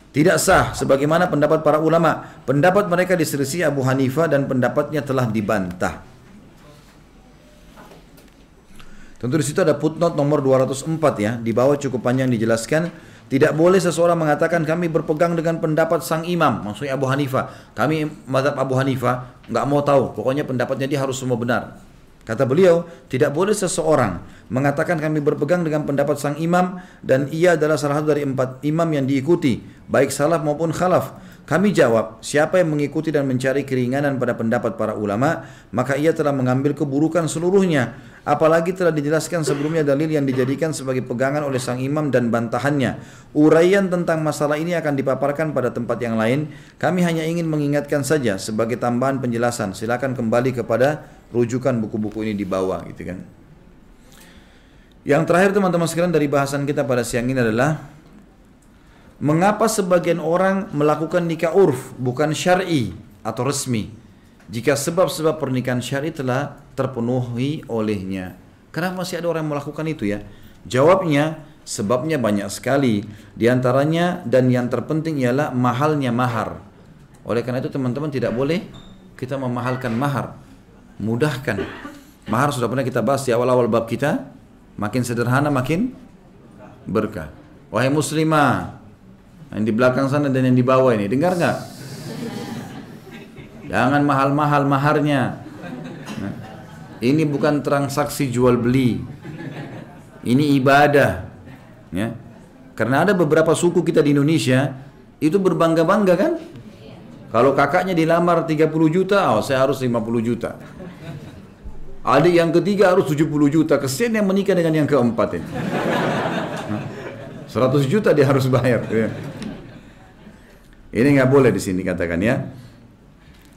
Tidak sah sebagaimana pendapat para ulama. Pendapat mereka diselisih Abu Hanifah dan pendapatnya telah dibantah. Tentu di situ ada footnote nomor 204 ya. Di bawah cukup panjang dijelaskan tidak boleh seseorang mengatakan kami berpegang dengan pendapat sang imam, maksudnya Abu Hanifah. Kami madhab Abu Hanifah nggak mau tahu, pokoknya pendapatnya dia harus semua benar. Kata beliau, tidak boleh seseorang mengatakan kami berpegang dengan pendapat sang imam dan ia adalah salah satu dari empat imam yang diikuti, baik salaf maupun khalaf. Kami jawab, siapa yang mengikuti dan mencari keringanan pada pendapat para ulama, maka ia telah mengambil keburukan seluruhnya. Apalagi telah dijelaskan sebelumnya dalil yang dijadikan sebagai pegangan oleh sang imam dan bantahannya. Uraian tentang masalah ini akan dipaparkan pada tempat yang lain. Kami hanya ingin mengingatkan saja sebagai tambahan penjelasan. Silakan kembali kepada rujukan buku-buku ini di bawah gitu kan. Yang terakhir teman-teman sekalian dari bahasan kita pada siang ini adalah mengapa sebagian orang melakukan nikah urf bukan syar'i atau resmi jika sebab-sebab pernikahan syar'i telah terpenuhi olehnya. Kenapa masih ada orang yang melakukan itu ya? Jawabnya sebabnya banyak sekali. Di antaranya dan yang terpenting ialah mahalnya mahar. Oleh karena itu teman-teman tidak boleh kita memahalkan mahar. Mudahkan. Mahar sudah pernah kita bahas di awal-awal bab kita. Makin sederhana makin berkah. Wahai muslimah, yang di belakang sana dan yang di bawah ini, dengar nggak? Jangan mahal-mahal maharnya. Nah, ini bukan transaksi jual beli. Ini ibadah. Ya. Karena ada beberapa suku kita di Indonesia itu berbangga-bangga kan? Kalau kakaknya dilamar 30 juta, oh saya harus 50 juta. Adik yang ketiga harus 70 juta. Kesian yang menikah dengan yang keempat ini. 100 juta dia harus bayar. Ya. Ini nggak boleh di sini katakan ya.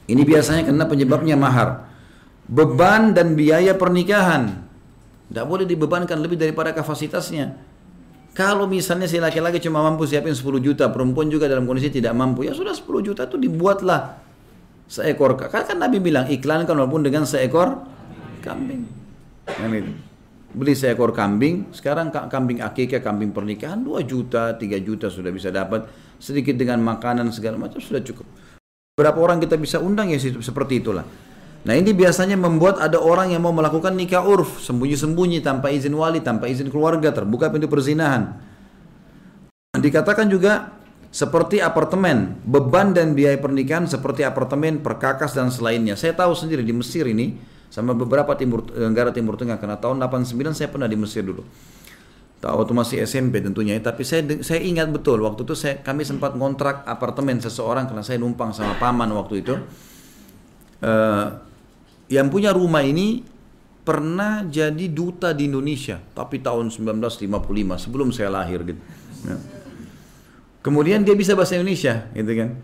Ini biasanya karena penyebabnya mahar. Beban dan biaya pernikahan. Tidak boleh dibebankan lebih daripada kapasitasnya. Kalau misalnya si laki-laki cuma mampu siapin 10 juta, perempuan juga dalam kondisi tidak mampu, ya sudah 10 juta itu dibuatlah seekor. Kan, kan Nabi bilang iklankan walaupun dengan seekor kambing. Itu. Beli seekor kambing, sekarang kambing akikah, kambing pernikahan 2 juta, 3 juta sudah bisa dapat. Sedikit dengan makanan segala macam sudah cukup. Berapa orang kita bisa undang ya seperti itulah. Nah ini biasanya membuat ada orang yang mau melakukan nikah urf, sembunyi-sembunyi tanpa izin wali, tanpa izin keluarga, terbuka pintu perzinahan. Dikatakan juga seperti apartemen, beban dan biaya pernikahan seperti apartemen, perkakas dan selainnya. Saya tahu sendiri di Mesir ini, sama beberapa timur, negara timur tengah, karena tahun 89 saya pernah di Mesir dulu. Waktu masih SMP tentunya, tapi saya saya ingat betul waktu itu saya kami sempat ngontrak apartemen seseorang karena saya numpang sama paman waktu itu. Uh, yang punya rumah ini pernah jadi duta di Indonesia, tapi tahun 1955 sebelum saya lahir gitu. Ya. Kemudian dia bisa bahasa Indonesia, gitu kan?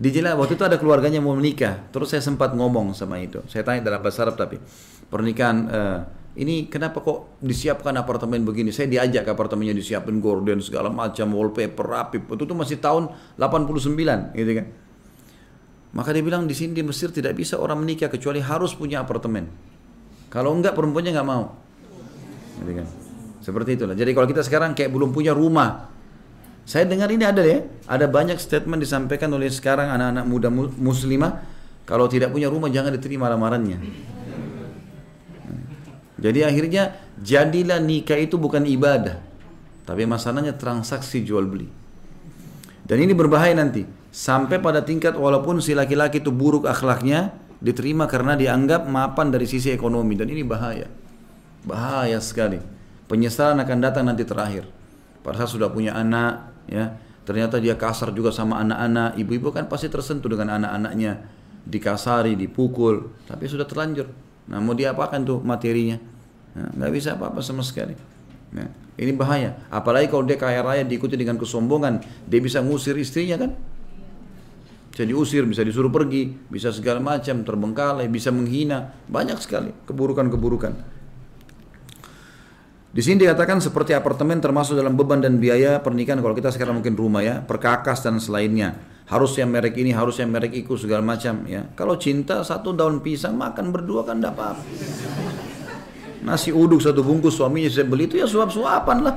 Dijelas waktu itu ada keluarganya mau menikah, terus saya sempat ngomong sama itu. Saya tanya dalam bahasa Arab tapi pernikahan uh, ini kenapa kok disiapkan apartemen begini? Saya diajak ke apartemennya disiapin gorden segala macam, wallpaper rapi. Itu tuh masih tahun 89, gitu kan? Maka dia bilang di sini di Mesir tidak bisa orang menikah kecuali harus punya apartemen. Kalau enggak perempuannya enggak mau. Jadi kan. Seperti itulah. Jadi kalau kita sekarang kayak belum punya rumah. Saya dengar ini ada ya, ada banyak statement disampaikan oleh sekarang anak-anak muda muslimah kalau tidak punya rumah jangan diterima lamarannya. Jadi akhirnya jadilah nikah itu bukan ibadah, tapi masalahnya transaksi jual beli. Dan ini berbahaya nanti. Sampai pada tingkat walaupun si laki-laki itu buruk akhlaknya diterima karena dianggap mapan dari sisi ekonomi dan ini bahaya. Bahaya sekali. Penyesalan akan datang nanti terakhir. Pada saat sudah punya anak, ya ternyata dia kasar juga sama anak-anak. Ibu-ibu kan pasti tersentuh dengan anak-anaknya, dikasari, dipukul, tapi sudah terlanjur. Nah mau diapakan tuh materinya? Nah, nggak bisa apa-apa sama sekali. Ya, ini bahaya. Apalagi kalau dia kaya raya diikuti dengan kesombongan, dia bisa ngusir istrinya kan? Bisa diusir, bisa disuruh pergi, bisa segala macam, terbengkalai, bisa menghina, banyak sekali keburukan-keburukan. Di sini dikatakan seperti apartemen termasuk dalam beban dan biaya pernikahan kalau kita sekarang mungkin rumah ya, perkakas dan selainnya. Harus yang merek ini, harus yang merek itu segala macam ya. Kalau cinta satu daun pisang makan berdua kan tidak apa-apa. Nasi uduk satu bungkus suaminya saya beli itu ya suap-suapan lah.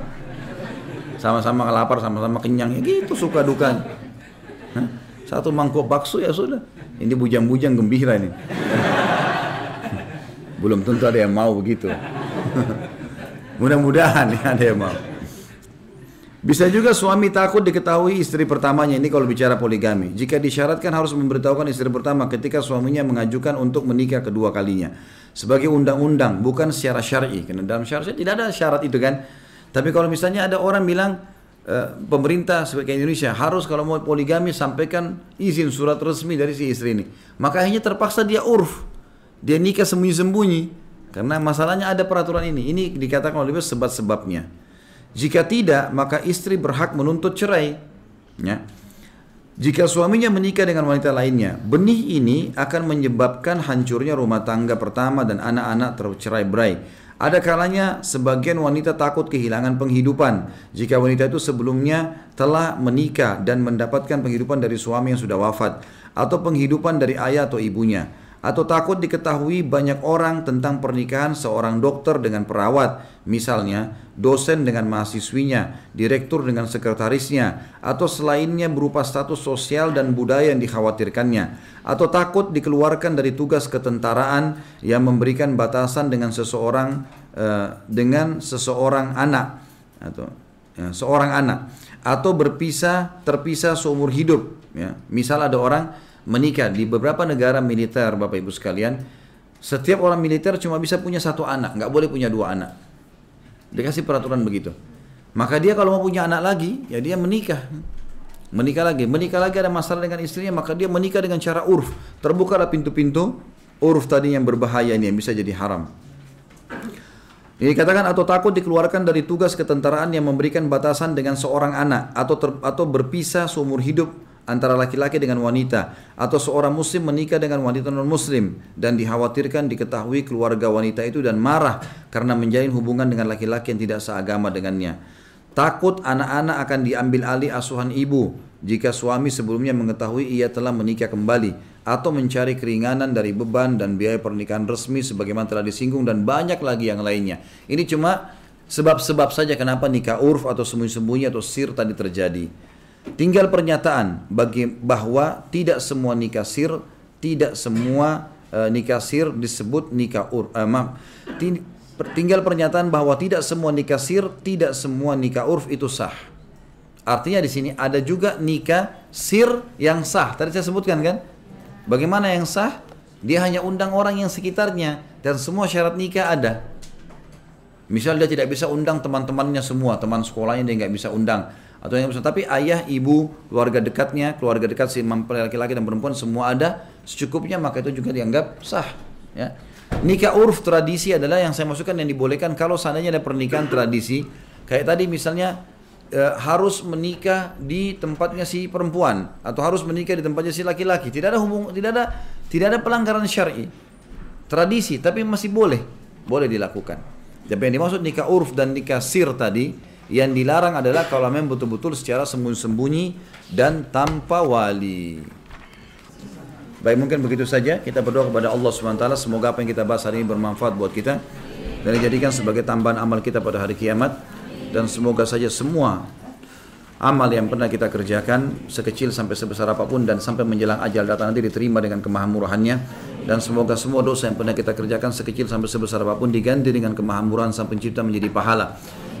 Sama-sama lapar, sama-sama kenyang ya gitu suka duka. Satu mangkok bakso ya sudah. Ini bujang-bujang gembira ini. Belum tentu ada yang mau begitu. Mudah-mudahan ya ada yang mau. Bisa juga suami takut diketahui istri pertamanya ini kalau bicara poligami. Jika disyaratkan harus memberitahukan istri pertama ketika suaminya mengajukan untuk menikah kedua kalinya. Sebagai undang-undang, bukan secara syar'i. Karena dalam syariat tidak ada syarat itu kan. Tapi kalau misalnya ada orang bilang, Eh, pemerintah sebagai Indonesia harus kalau mau poligami sampaikan izin surat resmi dari si istri ini. Maka akhirnya terpaksa dia urf. Dia nikah sembunyi-sembunyi. Karena masalahnya ada peraturan ini. Ini dikatakan oleh sebab-sebabnya. Jika tidak, maka istri berhak menuntut cerai. Ya. Jika suaminya menikah dengan wanita lainnya, benih ini akan menyebabkan hancurnya rumah tangga pertama dan anak-anak tercerai berai ada kalanya sebagian wanita takut kehilangan penghidupan jika wanita itu sebelumnya telah menikah dan mendapatkan penghidupan dari suami yang sudah wafat atau penghidupan dari ayah atau ibunya. Atau takut diketahui banyak orang tentang pernikahan seorang dokter dengan perawat, misalnya dosen dengan mahasiswinya, direktur dengan sekretarisnya, atau selainnya berupa status sosial dan budaya yang dikhawatirkannya, atau takut dikeluarkan dari tugas ketentaraan yang memberikan batasan dengan seseorang uh, dengan seseorang anak atau ya, seorang anak atau berpisah terpisah seumur hidup ya. Misal ada orang menikah di beberapa negara militer Bapak Ibu sekalian, setiap orang militer cuma bisa punya satu anak, nggak boleh punya dua anak. Dikasih peraturan begitu. Maka dia kalau mau punya anak lagi, ya dia menikah. Menikah lagi, menikah lagi ada masalah dengan istrinya, maka dia menikah dengan cara urf. Terbukalah pintu-pintu urf tadi yang berbahaya ini yang bisa jadi haram. Ini dikatakan atau takut dikeluarkan dari tugas ketentaraan yang memberikan batasan dengan seorang anak atau ter, atau berpisah seumur hidup antara laki-laki dengan wanita atau seorang muslim menikah dengan wanita non muslim dan dikhawatirkan diketahui keluarga wanita itu dan marah karena menjalin hubungan dengan laki-laki yang tidak seagama dengannya. Takut anak-anak akan diambil alih asuhan ibu jika suami sebelumnya mengetahui ia telah menikah kembali atau mencari keringanan dari beban dan biaya pernikahan resmi sebagaimana telah disinggung dan banyak lagi yang lainnya. Ini cuma sebab-sebab saja kenapa nikah urf atau sembunyi-sembunyi atau sir tadi terjadi. Tinggal pernyataan bagi bahwa tidak semua nikah sir, tidak semua uh, nikah sir disebut nikah ur. Uh, maaf. Tinggal pernyataan bahwa tidak semua nikah sir, tidak semua nikah urf itu sah. Artinya di sini ada juga nikah sir yang sah. Tadi saya sebutkan kan? Bagaimana yang sah? Dia hanya undang orang yang sekitarnya dan semua syarat nikah ada. Misal dia tidak bisa undang teman-temannya semua, teman sekolahnya dia nggak bisa undang atau yang besar tapi ayah ibu keluarga dekatnya keluarga dekat si laki-laki dan perempuan semua ada secukupnya maka itu juga dianggap sah ya. Nikah urf tradisi adalah yang saya masukkan yang dibolehkan kalau seandainya ada pernikahan tradisi. Kayak tadi misalnya e, harus menikah di tempatnya si perempuan atau harus menikah di tempatnya si laki-laki. Tidak ada hubung tidak ada tidak ada pelanggaran syar'i. Tradisi tapi masih boleh. Boleh dilakukan. Tapi yang dimaksud nikah urf dan nikah sir tadi yang dilarang adalah kalau memang betul-betul secara sembunyi-sembunyi dan tanpa wali. Baik mungkin begitu saja. Kita berdoa kepada Allah SWT semoga apa yang kita bahas hari ini bermanfaat buat kita dan dijadikan sebagai tambahan amal kita pada hari kiamat. Dan semoga saja semua amal yang pernah kita kerjakan sekecil sampai sebesar apa pun dan sampai menjelang ajal datang nanti diterima dengan kemahamurahannya dan semoga semua dosa yang pernah kita kerjakan sekecil sampai sebesar apa pun diganti dengan kemahamurahan sang pencipta menjadi pahala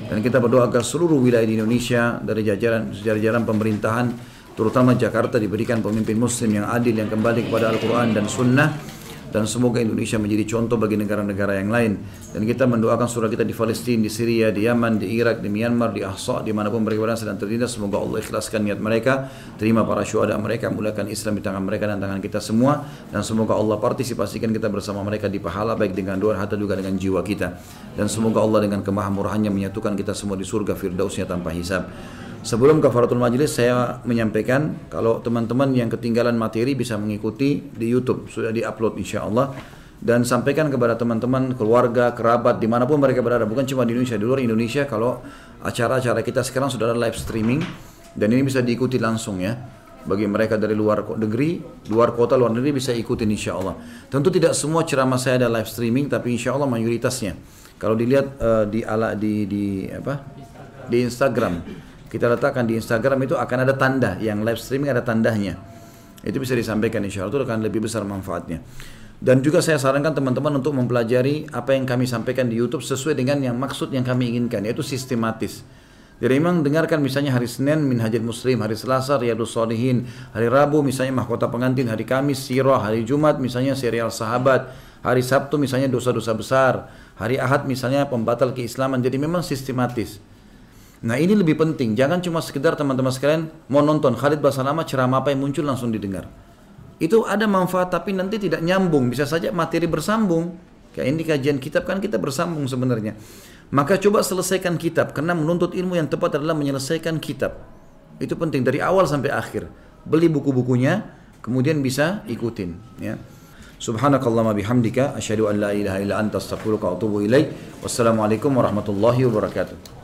dan kita berdoa agar seluruh wilayah di Indonesia dari jajaran jajaran pemerintahan terutama Jakarta diberikan pemimpin muslim yang adil yang kembali kepada Al-Quran dan Sunnah dan semoga Indonesia menjadi contoh bagi negara-negara yang lain. Dan kita mendoakan surah kita di Palestina, di Syria, di Yaman, di Irak, di Myanmar, di Ahsa, di mana pun mereka berada sedang tertindas semoga Allah ikhlaskan niat mereka terima para syuhada mereka mulakan Islam di tangan mereka dan tangan kita semua. Dan semoga Allah partisipasikan kita bersama mereka di pahala baik dengan doa harta juga dengan jiwa kita. Dan semoga Allah dengan kemahamurahannya menyatukan kita semua di surga firdausnya tanpa hisab Sebelum kafaratul majlis saya menyampaikan kalau teman-teman yang ketinggalan materi bisa mengikuti di YouTube. Sudah diupload insya Allah dan sampaikan kepada teman-teman keluarga kerabat di mana pun mereka berada. Bukan cuma di Indonesia di luar Indonesia kalau acara-acara kita sekarang sudah ada live streaming. Dan ini bisa diikuti langsung ya. Bagi mereka dari luar negeri, luar kota, luar negeri bisa ikutin insya Allah. Tentu tidak semua ceramah saya ada live streaming, tapi insya Allah mayoritasnya. Kalau dilihat uh, di ala di di apa? Di Instagram kita letakkan di Instagram itu akan ada tanda yang live streaming ada tandanya itu bisa disampaikan insya Allah itu akan lebih besar manfaatnya dan juga saya sarankan teman-teman untuk mempelajari apa yang kami sampaikan di YouTube sesuai dengan yang maksud yang kami inginkan yaitu sistematis jadi memang dengarkan misalnya hari Senin Minhajul Muslim, hari Selasa Riyadus Solihin, hari Rabu misalnya Mahkota Pengantin, hari Kamis Sirah, hari Jumat misalnya serial Sahabat, hari Sabtu misalnya dosa-dosa besar, hari Ahad misalnya pembatal keislaman. Jadi memang sistematis. Nah ini lebih penting, jangan cuma sekedar teman-teman sekalian mau nonton Khalid Basalamah ceramah apa yang muncul langsung didengar. Itu ada manfaat tapi nanti tidak nyambung, bisa saja materi bersambung. Kayak ini kajian kitab kan kita bersambung sebenarnya. Maka coba selesaikan kitab karena menuntut ilmu yang tepat adalah menyelesaikan kitab. Itu penting dari awal sampai akhir. Beli buku-bukunya, kemudian bisa ikutin. Ya. Subhanakallahumma bihamdika asyhadu an la ilaha illa anta astaghfiruka wa atubu ilaik. Wassalamualaikum warahmatullahi wabarakatuh.